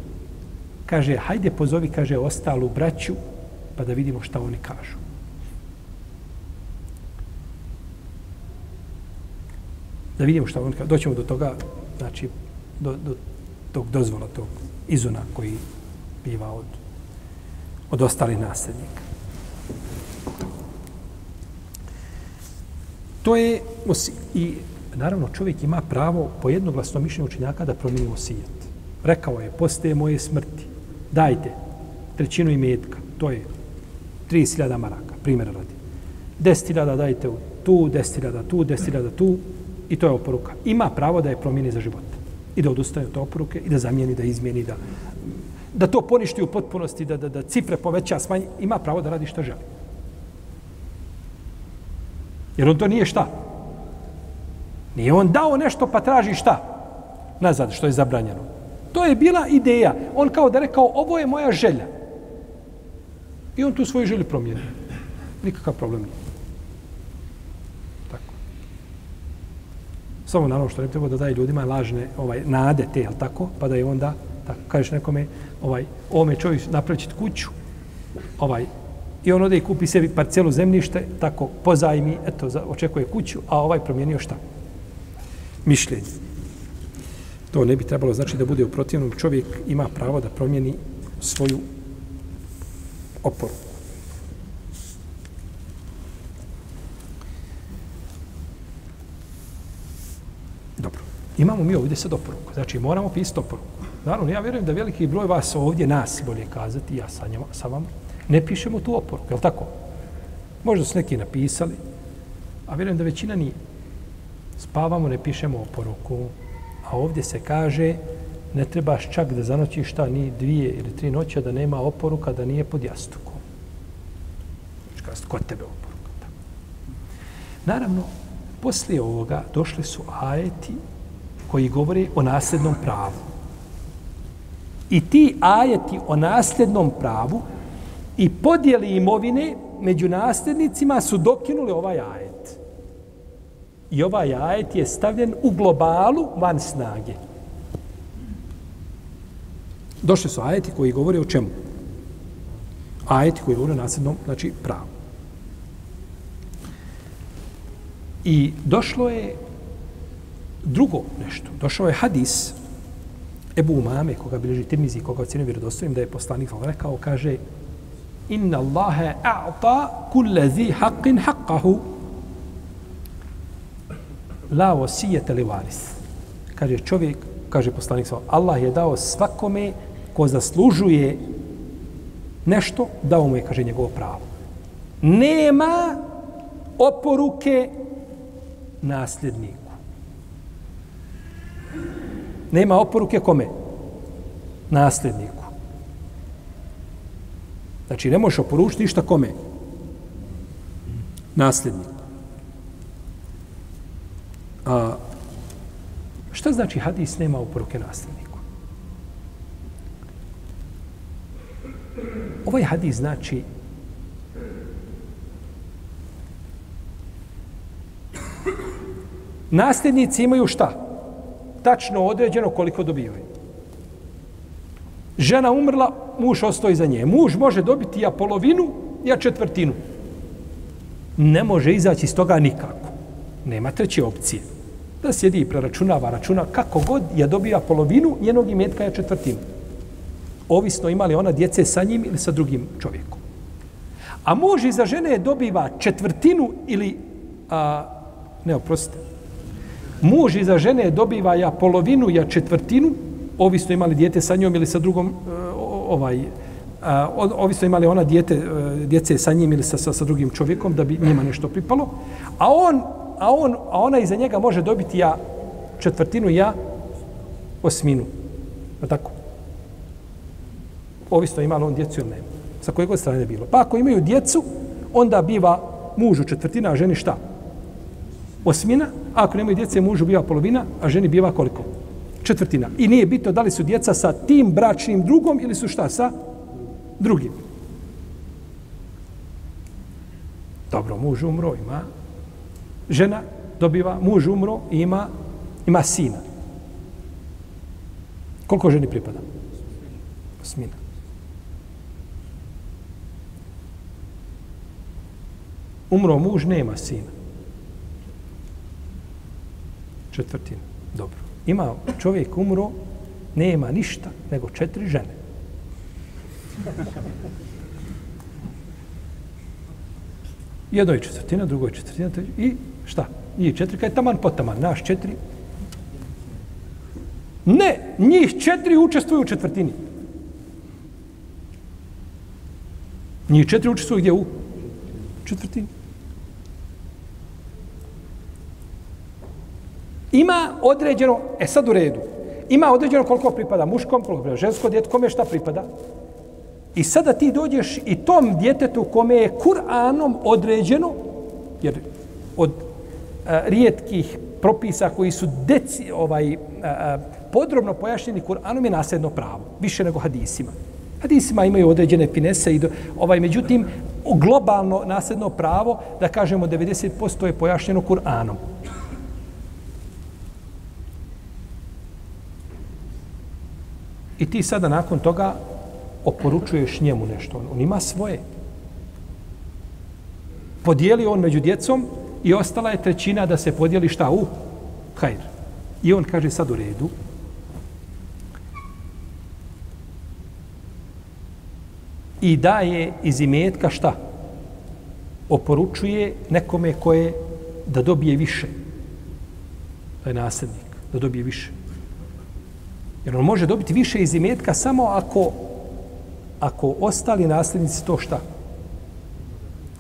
Kaže, hajde pozovi, kaže, ostalu braću, pa da vidimo šta oni kažu. Da vidimo šta oni kažu. Doćemo do toga, znači, do, do tog dozvola, tog izuna koji biva od, od ostalih nasljednika. To je, i naravno čovjek ima pravo po jednoglasnom mišljenju učenjaka da promijeni osijet. Rekao je, poste moje smrti, dajte trećinu imetka, to je 30.000 maraka, primjer radi. 10.000 dajte tu, 10.000 tu, 10.000 tu i to je oporuka. Ima pravo da je promijeni za život. I da odustaje od oporuke i da zamijeni, da izmijeni, da, da to poništi u potpunosti, da, da, da cifre poveća, smanji. Ima pravo da radi što želi. Jer on to nije šta? Nije on dao nešto pa traži šta? Nazad, što je zabranjeno. To je bila ideja. On kao da rekao, ovo je moja želja. I on tu svoju želju promijenio. Nikakav problem nije. Tako. Samo naravno što ne treba da daje ljudima lažne ovaj, nade te, jel tako? Pa da je onda, tako, kažeš nekome, ovaj, ovome čovjek napraviti kuću, ovaj, i on ode i kupi sebi parcelu zemljište, tako pozajmi, eto, za, očekuje kuću, a ovaj promijenio šta? mišljenje. To ne bi trebalo znači da bude u protivnom čovjek ima pravo da promijeni svoju oporu. Dobro. Imamo mi ovdje sad oporuku. Znači, moramo pisati oporuku. Naravno, ja vjerujem da veliki broj vas ovdje, nas bolje kazati, ja sa, njima, sa vama, ne pišemo tu oporuku. Je li tako? Možda su neki napisali, a vjerujem da većina nije spavamo, ne pišemo oporuku. A ovdje se kaže, ne trebaš čak da zanoćiš šta ni dvije ili tri noće da nema oporuka, da nije pod jastukom. Znači, kod tebe oporuka. Tako. Naravno, poslije ovoga došli su ajeti koji govore o nasljednom pravu. I ti ajeti o nasljednom pravu i podijeli imovine među nasljednicima su dokinuli ovaj ajet. I ovaj ajet je stavljen u globalu van snage. Došli su ajeti koji govore o čemu? Ajeti koji govore o nasljednom, znači pravu. I došlo je drugo nešto. Došao je hadis Ebu Umame, koga bilježi Tirmizi, koga ocjenio vjerodostojim, da je poslanik rekao, kaže, inna Allahe a'ta kulle zi haqqin haqqahu la osijete li varis. Kaže čovjek, kaže poslanik sam, Allah je dao svakome ko zaslužuje nešto, dao mu je, kaže, njegovo pravo. Nema oporuke nasljedniku. Nema oporuke kome? Nasljedniku. Znači, ne možeš oporučiti ništa kome? Nasljedniku. A, šta znači hadis nema oporuke nasljedniku? Ovaj hadis znači nasljednici imaju šta? Tačno određeno koliko dobivaju. Žena umrla, muž ostoji za nje. Muž može dobiti ja polovinu, ja četvrtinu. Ne može izaći iz toga nikako. Nema treće opcije. Da sjedi i preračunava, računa kako god ja dobija polovinu, njenog imetka ja četvrtinu. Ovisno imali ona djece sa njim ili sa drugim čovjekom. A muž iza žene dobiva četvrtinu ili, a, ne oprostite, muž iza žene dobiva ja polovinu, ja četvrtinu, ovisno imali dijete sa njom ili sa drugom, eh, ovaj, eh, a, ovisno imali ona dijete, eh, djece sa njim ili sa, sa, sa drugim čovjekom, da bi njima nešto pripalo, a on, a on, a ona iza njega može dobiti ja četvrtinu, ja osminu. Je tako? Ovisno imali on djecu ili ne. Sa koje god strane bilo. Pa ako imaju djecu, onda biva mužu četvrtina, a ženi šta? Osmina, a ako nemaju djece, mužu biva polovina, a ženi biva koliko? četvrtina. I nije bitno da li su djeca sa tim bračnim drugom ili su šta sa drugim. Dobro, muž umro, ima žena, dobiva, muž umro i ima, ima sina. Koliko ženi pripada? Osmina. Umro muž, nema sina. Četvrtina. Dobro ima čovjek umro, nema ništa nego četiri žene. Jedno je četvrtina, drugo je četvrtina, i šta? Njih četiri, kaj je taman potaman, naš četiri. Ne, njih četiri učestvuju u četvrtini. Njih četiri učestvuju gdje u četvrtini. Ima određeno, e sad u redu, ima određeno koliko pripada muškom, koliko pripada žensko djetu, kome šta pripada. I sada ti dođeš i tom djetetu kome je Kur'anom određeno, jer od a, rijetkih propisa koji su deci, ovaj, a, a, podrobno pojašnjeni Kur'anom je nasljedno pravo, više nego hadisima. Hadisima imaju određene finese i do, ovaj međutim globalno nasljedno pravo da kažemo 90% je pojašnjeno Kur'anom. I ti sada nakon toga oporučuješ njemu nešto. On ima svoje. Podijeli on među djecom i ostala je trećina da se podijeli šta u hajr. I on kaže sad u redu. I daje iz imetka šta? Oporučuje nekome koje da dobije više. To je nasljednik. Da dobije više. Jer on može dobiti više iz imetka samo ako, ako ostali nasljednici to šta?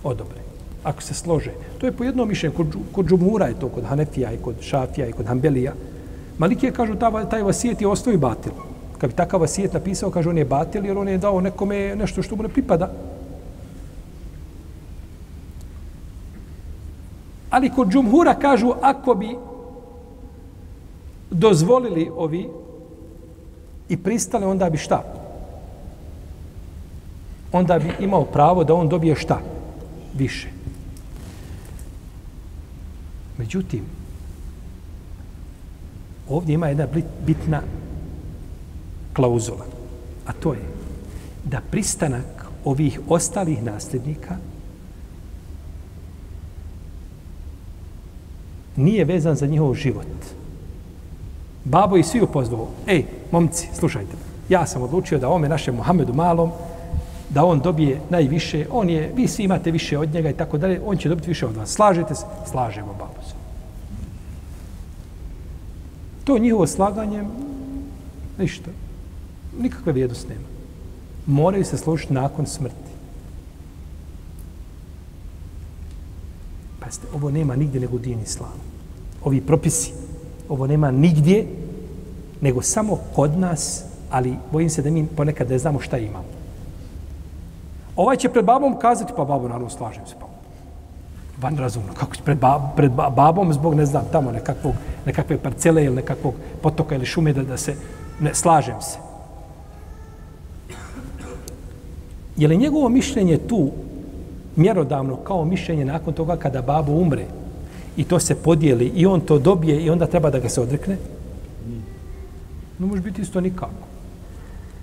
Odobre. Ako se slože. To je po jednom mišljenju. Kod, kod džumura je to, kod Hanefija i kod Šafija i kod Hanbelija. Malikije kažu ta, taj vasijet je ostao i batil. Kad bi takav vasijet napisao, kaže on je batil jer on je dao nekome nešto što mu ne pripada. Ali kod džumhura kažu ako bi dozvolili ovi i pristale, onda bi šta? Onda bi imao pravo da on dobije šta? Više. Međutim, ovdje ima jedna bitna klauzula. A to je da pristanak ovih ostalih nasljednika nije vezan za njihov život. Babo i svi upozvao, ej, momci, slušajte, ja sam odlučio da ome našem Muhammedu malom da on dobije najviše, on je, vi svi imate više od njega i tako dalje, on će dobiti više od vas. Slažete se? Slažemo, babu se. To njihovo slaganje, ništa. Nikakve vrijednost nema. Moraju se služiti nakon smrti. Pazite, ovo nema nigdje nego u din islamu. Ovi propisi, ovo nema nigdje nego samo kod nas, ali bojim se da mi ponekad ne znamo šta imamo. Ovaj će pred babom kazati, pa babo, naravno, slažem se, pa van razumno, kako će pred, bab, pred babom zbog, ne znam, tamo nekakvog, nekakve parcele ili nekakvog potoka ili šume da, da se, ne, slažem se. Je li njegovo mišljenje tu mjerodavno kao mišljenje nakon toga kada babo umre i to se podijeli i on to dobije i onda treba da ga se odrekne? Ne može biti isto nikako.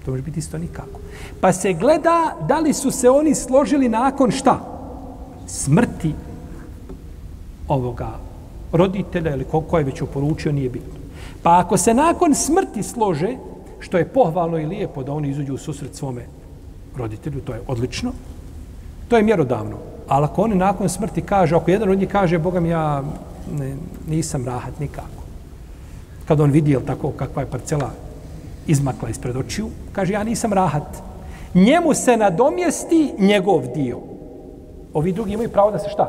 To može biti isto nikako. Pa se gleda da li su se oni složili nakon šta? Smrti ovoga roditelja ili ko, ko je već uporučio, nije bitno. Pa ako se nakon smrti slože, što je pohvalno i lijepo da oni izuđu u susret svome roditelju, to je odlično, to je mjerodavno. Ali ako oni nakon smrti kaže, ako jedan od njih kaže, Boga mi ja ne, nisam rahat nikako. Kad on vidi, tako, kakva je parcela izmakla ispred očiju, kaže, ja nisam rahat. Njemu se nadomjesti njegov dio. Ovi drugi imaju pravo da se šta?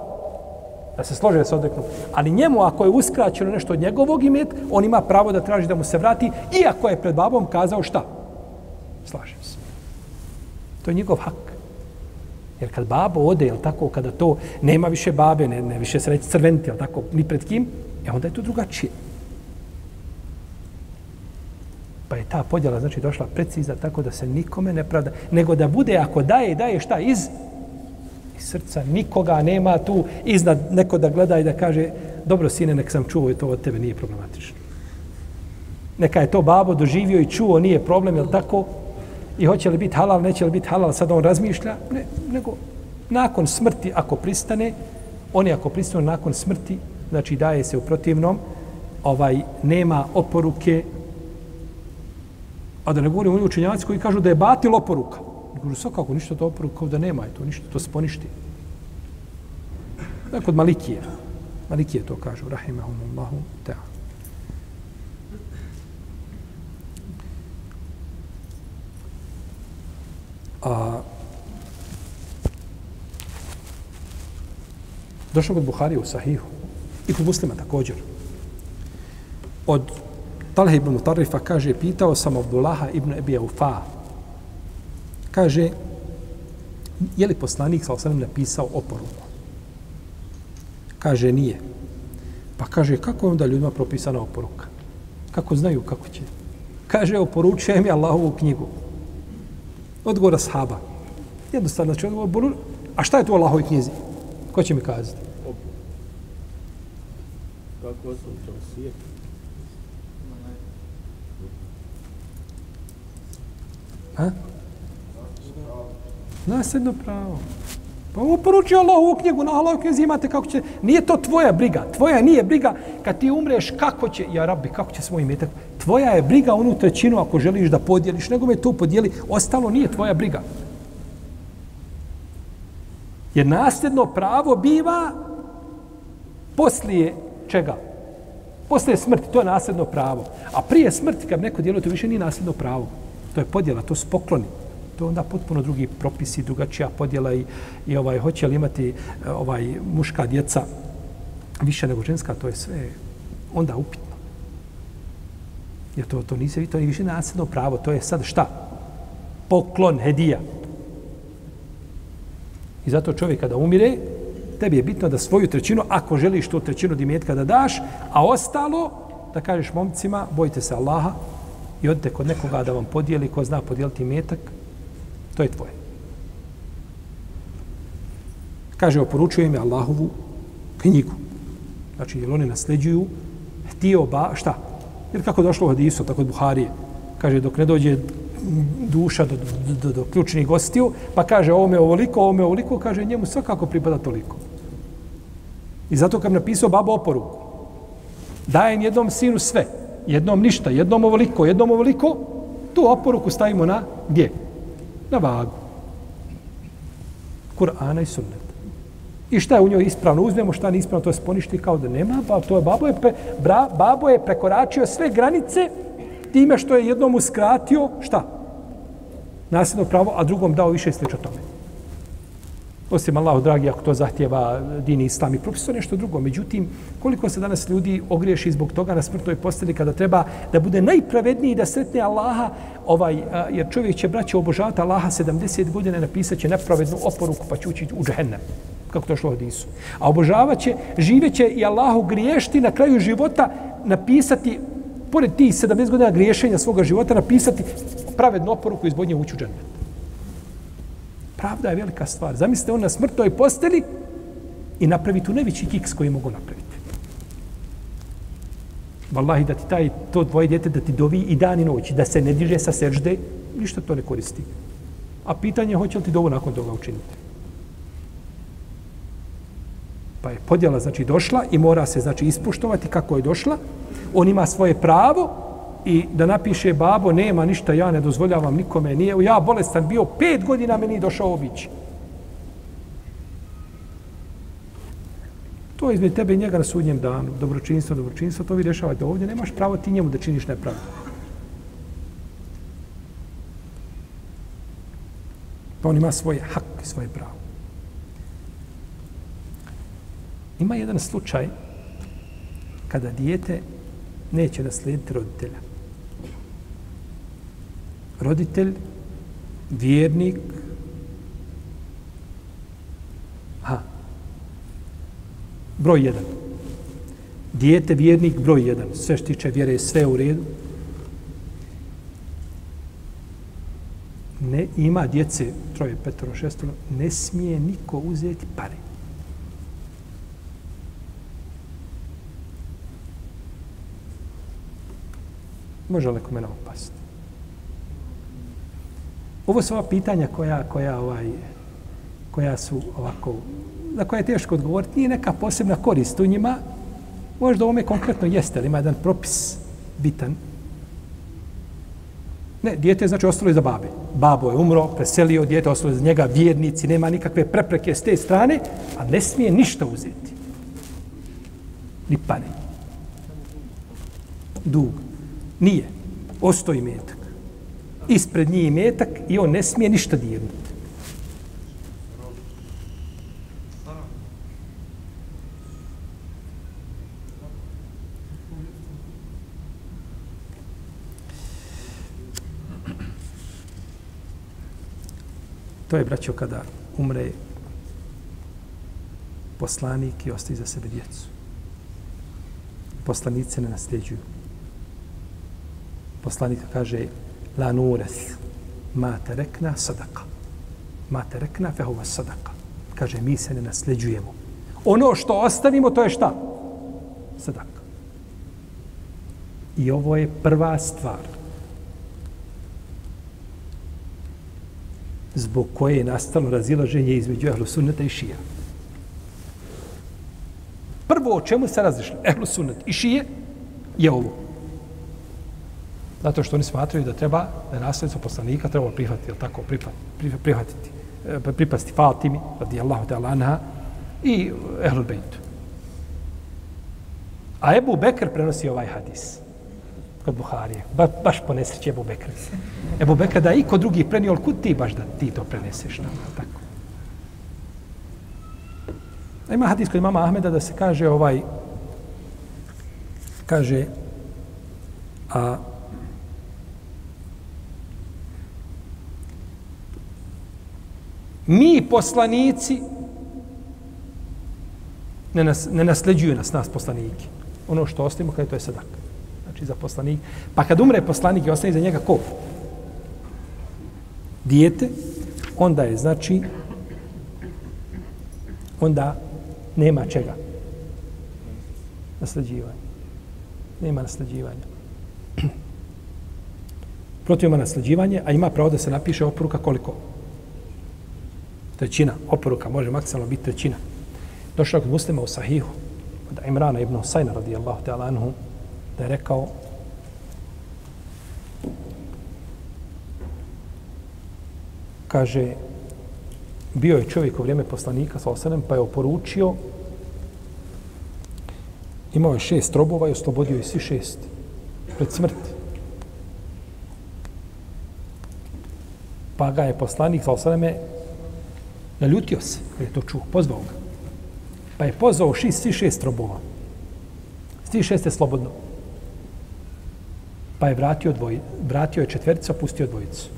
Da se slože da se odreknu. Ali njemu, ako je uskraćeno nešto od njegovog imet, on ima pravo da traži da mu se vrati, iako je pred babom kazao šta? Slažem se. To je njegov hak. Jer kad babo ode, jel tako, kada to nema više babe, ne, ne više se reći crventi, jel tako, ni pred kim, e onda je to drugačije. Pa je ta podjela, znači, došla precizna tako da se nikome ne pravda, nego da bude, ako daje, daje šta iz, iz srca, nikoga nema tu iznad neko da gleda i da kaže, dobro, sine, nek sam čuo i to od tebe nije problematično. Neka je to babo doživio i čuo, nije problem, jel tako, i hoće li biti halal, neće li biti halal, sad on razmišlja, ne, nego nakon smrti, ako pristane, oni ako pristane nakon smrti, znači daje se u protivnom, ovaj nema oporuke, a da ne govorim oni učenjaci koji kažu da je batil oporuka. Kažu, svakako, ništa to oporuka, da nema, je to ništa, to se poništi. Da, kod Malikije. Malikije to kažu, rahimahumullahu ta'ala. A, došao kod Buharije u Sahihu i kod muslima također. Od Talha ibn Mutarifa kaže, pitao sam Abdullaha ibn Ebi Ufa. Kaže, je li poslanik sa osanem napisao oporuku? Kaže, nije. Pa kaže, kako je onda ljudima propisana oporuka? Kako znaju kako će? Kaže, oporučujem je Allahovu knjigu. Odgovor ashaba. Jednostavno, znači odgovor, a šta je to u Allahovoj knjizi? Ko će mi kazati?
Kako osam to
Ha? Nasljedno pravo. Pa ovo poručuje Allah u knjigu, na Allah knjizi imate kako će... Nije to tvoja briga. Tvoja nije briga kad ti umreš kako će... Ja rabbi, kako će svoj imetak? Tvoja je briga onu trećinu ako želiš da podijeliš. Nego me to podijeli. Ostalo nije tvoja briga. Jer nasljedno pravo biva poslije čega? Poslije smrti, to je nasljedno pravo. A prije smrti, kad neko djeluje, to više nije nasljedno pravo. To je podjela, to su pokloni. To onda potpuno drugi propisi, drugačija podjela i, i ovaj hoće li imati e, ovaj muška djeca više nego ženska, to je sve onda upitno. Jer to, to nisi, to nije više nasljedno pravo, to je sad šta? Poklon, hedija. I zato čovjek kada umire, tebi je bitno da svoju trećinu, ako želiš tu trećinu dimetka da daš, a ostalo, da kažeš momcima, bojite se Allaha, i odite kod nekoga da vam podijeli, ko zna podijeliti metak, to je tvoje. Kaže, oporučuje mi Allahovu knjigu. Znači, jer oni nasljeđuju, htio ba, šta? Jer kako došlo u hadisu, tako od Buharije, kaže, dok ne dođe duša do, do, do, do ključnih gostiju, pa kaže, ovo me ovoliko, ovo me ovoliko, kaže, njemu svakako pripada toliko. I zato kad napisao babo oporuku, dajem jednom sinu sve, jednom ništa, jednom ovoliko, jednom ovoliko, tu oporuku stavimo na gdje? Na vagu. Kur'ana i sunnet. I šta je u njoj ispravno uzmemo, šta je ispravno, to se poništi kao da nema, pa to je babo je, pre, bra, babo je prekoračio sve granice time što je jednom uskratio, šta? Nasljedno pravo, a drugom dao više slično tome. Osim Allahu dragi, ako to zahtjeva dini islam i propis, to nešto drugo. Međutim, koliko se danas ljudi ogriješi zbog toga na smrtnoj posteli kada treba da bude najpravedniji da sretne Allaha, ovaj, jer čovjek će braće obožavati Allaha 70 godina napisat će nepravednu oporuku pa će ući u džahennem kako to šlo u hadisu. A obožavat će, živeće i Allahu griješti na kraju života napisati, pored tih 70 godina griješenja svoga života, napisati pravednu oporuku i zbog nje ući u džennet. Pravda je velika stvar. Zamislite on na smrtnoj posteli i napravi tu najveći kiks koji mogu napraviti. Wallahi da ti taj, to dvoje djete da ti dovi i dan i noć, da se ne diže sa sežde, ništa to ne koristi. A pitanje je hoće li ti dovo nakon toga učiniti. Pa je podjela znači došla i mora se znači ispuštovati kako je došla. On ima svoje pravo i da napiše babo nema ništa ja ne dozvoljavam nikome nije ja bolestan bio pet godina meni došao obići. To je između tebe i njega na sudnjem danu. Dobročinstvo, dobročinstvo, to vi rješavate ovdje. Nemaš pravo ti njemu da činiš nepravdu. Pa on ima svoje hak i svoje pravo. Ima jedan slučaj kada dijete neće naslijediti roditelja. Roditelj, vjernik, ha, broj jedan. Dijete, vjernik, broj jedan. Sve što tiče vjere, sve u redu. Ne, ima djece, troje, petoro, šestoro, ne smije niko uzeti pare. može li nekome opasiti? Ovo su ova pitanja koja, koja, ovaj, koja su ovako, na koje je teško odgovoriti, nije neka posebna korist u njima, možda ovome konkretno jeste, ali ima jedan propis bitan. Ne, dijete je znači ostalo iza babe. Babo je umro, preselio, dijete ostalo iza njega, vjernici, nema nikakve prepreke s te strane, a ne smije ništa uzeti. Ni pare. Dug. Nije. Ostoji metak. Ispred njih metak i on ne smije ništa dirnuti. To je, braćo, kada umre poslanik i ostaje za sebe djecu. Poslanice ne nasljeđuju poslanika kaže la nures. Ma terekna sadaka ma terekna fehuva sadaka kaže mi se ne nasljeđujemo. Ono što ostavimo to je šta? Sadaka i ovo je prva stvar. Zbog koje je nastalo razilaženje između ehlu sunneta i šija. Prvo o čemu se razišli ehlu sunnet i šije je ovo. Zato što oni smatraju da treba, da nasljedstvo poslanika treba prihvatiti, ili tako, prihvatiti, prihvatiti, pripasti Fatimi, radi Allahu te anha, i Ehlul Bejtu. A Ebu Bekr prenosi ovaj hadis kod Buharije. Ba, baš po nesreći Ebu Bekr. Ebu Bekr da i kod drugih prenio, ali kud ti baš da ti to preneseš? Nam, tako. A ima hadis kod mama Ahmeda da se kaže ovaj, kaže, a mi poslanici ne, nas, ne nasleđuju nas, nas poslanike. Ono što ostavimo, kada to je sadak. Znači za poslanik. Pa kad umre poslanik i ostane za njega ko? Dijete, onda je, znači, onda nema čega. Nasleđivanja. Nema nasljeđivanja. Protiv ima nasljeđivanje, a ima pravo da se napiše oporuka koliko? Trećina, oporuka može maksimalno biti trećina. Došao kod muslima u sahihu, od Imrana ibn Husayna radijallahu ta'ala anhu, da je rekao kaže bio je čovjek u vrijeme poslanika sa osanem, pa je oporučio imao je šest robova i oslobodio je svi šest pred smrti. Pa ga je poslanik sa osaneme naljutio se, kada je to čuo, pozvao ga. Pa je pozvao šest, svi šest robova. Svi šest je slobodno. Pa je vratio, dvoj, vratio je četvrtica, pustio dvojicu.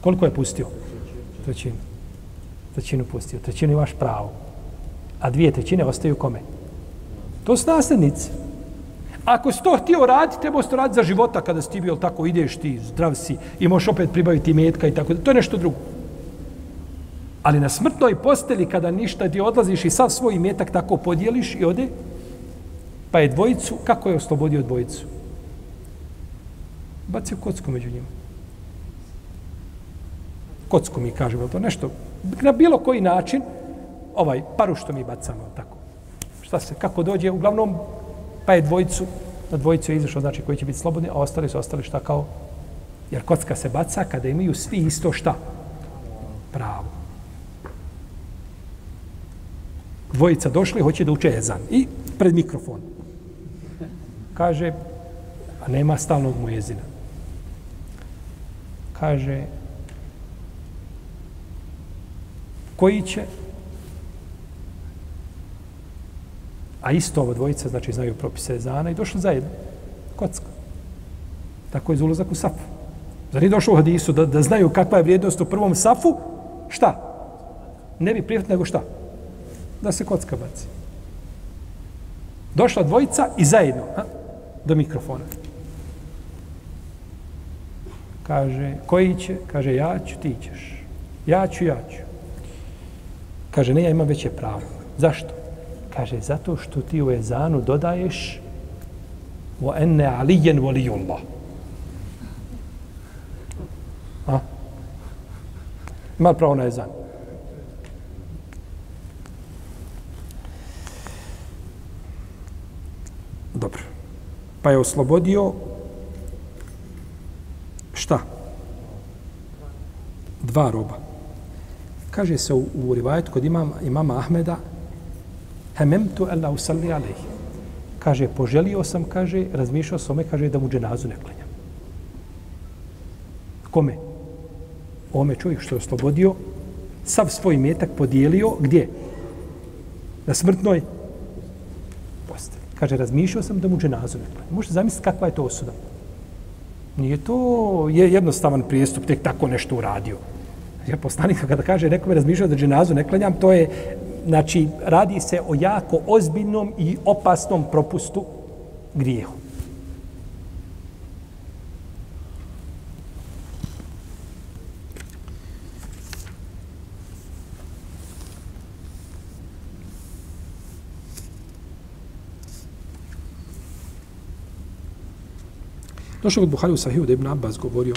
Koliko je pustio? Trećinu. Trećinu pustio. Trećinu imaš pravo. A dvije trećine ostaju kome? To su nasljednici. Ako si to htio raditi, trebao si to raditi za života kada si ti bio tako, ideš ti, zdrav si i možeš opet pribaviti metka i tako. To je nešto drugo. Ali na smrtnoj posteli kada ništa ti odlaziš i sav svoj imetak tako podijeliš i ode, pa je dvojicu, kako je oslobodio dvojicu? Bacio kocku među njima. Kocku mi kažemo, to nešto, na bilo koji način, ovaj paru što mi bacamo, tako. Šta se, kako dođe, uglavnom, pa je dvojicu, na dvojicu je izašao, znači koji će biti slobodni, a ostali su ostali šta kao, jer kocka se baca kada imaju svi isto šta? Pravo. Dvojica došli, hoće da uče ezan. I pred mikrofon. Kaže, a nema stalnog mu jezina. Kaže, koji će? A isto ovo dvojica znači znaju propise ezana i došli zajedno. Kocka. Tako je za ulazak u safu. Zar nije došlo u hadisu da, da znaju kakva je vrijednost u prvom safu? Šta? Ne bi prijatno nego šta? Da se kocka baci došla dvojica i zajedno a, do mikrofona kaže koji će kaže ja ću ti ćeš ja ću ja ću Kaže, ne, ja imam veće pravo. Zašto? Kaže, zato što ti u ezanu dodaješ wa enne alijen volijullah. A? Ima pravo na ezan. Pa je oslobodio šta? Dva roba kaže se u, u rivajet kod imam, imama Ahmeda hememtu Allah usalli alaihi. kaže poželio sam kaže razmišljao sam kaže da mu dženazu ne klanjam kome ome čovjek što je oslobodio sav svoj metak podijelio gdje na smrtnoj kaže razmišljao sam da mu dženazu ne klanjam. Možete zamisliti kakva je to osuda? Nije to je jednostavan prijestup tek tako nešto uradio. Jer poslanik kada kaže nekome razmišljao da dženazu ne klanjam, to je, znači, radi se o jako ozbiljnom i opasnom propustu grijehu. Došao kod Buhari u Sahiju da Ibn Abbas govorio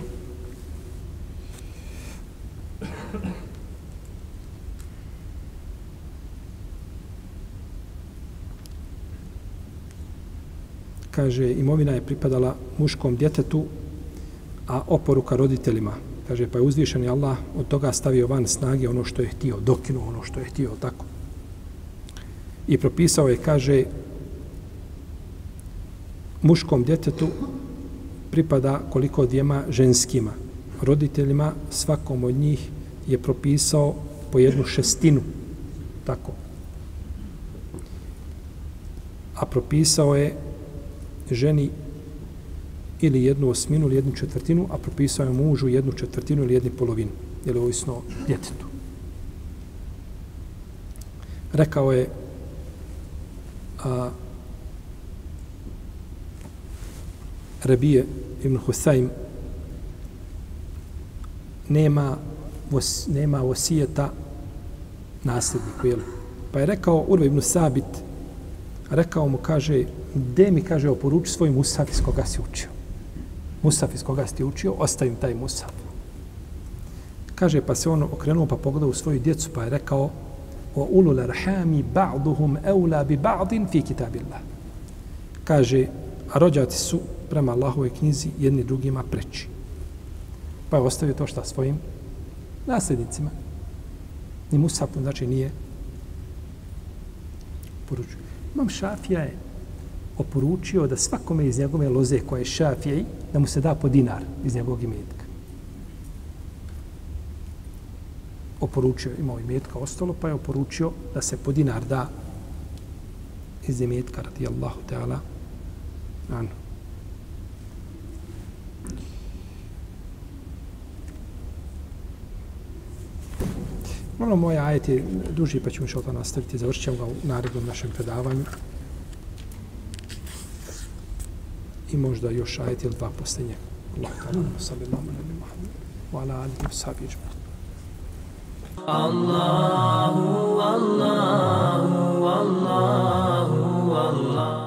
kaže, imovina je pripadala muškom djetetu, a oporuka roditeljima. Kaže, pa je uzvišen Allah od toga stavio van snage ono što je htio, dokinuo ono što je htio, tako. I propisao je, kaže, muškom djetetu pripada koliko djema ženskima. Roditeljima svakom od njih je propisao po jednu šestinu. Tako. A propisao je ženi ili jednu osminu ili jednu četvrtinu, a propisao je mužu jednu četvrtinu ili jednu polovinu, ili ovisno djetetu. Rekao je a, Rebije ibn Husajm nema vos, nema osijeta nasljedniku, jel? Pa je rekao Urve ibn Sabit, rekao mu, kaže, gde mi kaže oporuči svoj musaf iz koga si učio. Musaf iz koga si učio, ostavim taj musaf. Kaže, pa se on okrenuo pa pogledao u svoju djecu pa je rekao o ulul arhami ba'duhum eula bi ba'din fi kitabillah. Kaže, a rođaci su prema Allahove knjizi jedni drugima preći. Pa je ostavio to šta svojim nasljednicima. Ni Musab, znači nije poručio. Imam Šafija je oporučio da svakome iz njegove loze koje je Šafija da mu se da po dinar iz njegovog imetka. Oporučio, imao imetka ostalo, pa je oporučio da se po dinar da iz imetka radijallahu ta'ala anu. Malo moj ajet je duži, pa ćemo što nastaviti. Završit ćemo ga u narednom našem predavanju. I možda još ajet ili dva posljednje. Allah ta'ala, sallallahu alaihi wa sallam. Wa ala alihi wa sahbihi
Allahu, Allahu, Allahu, Allahu.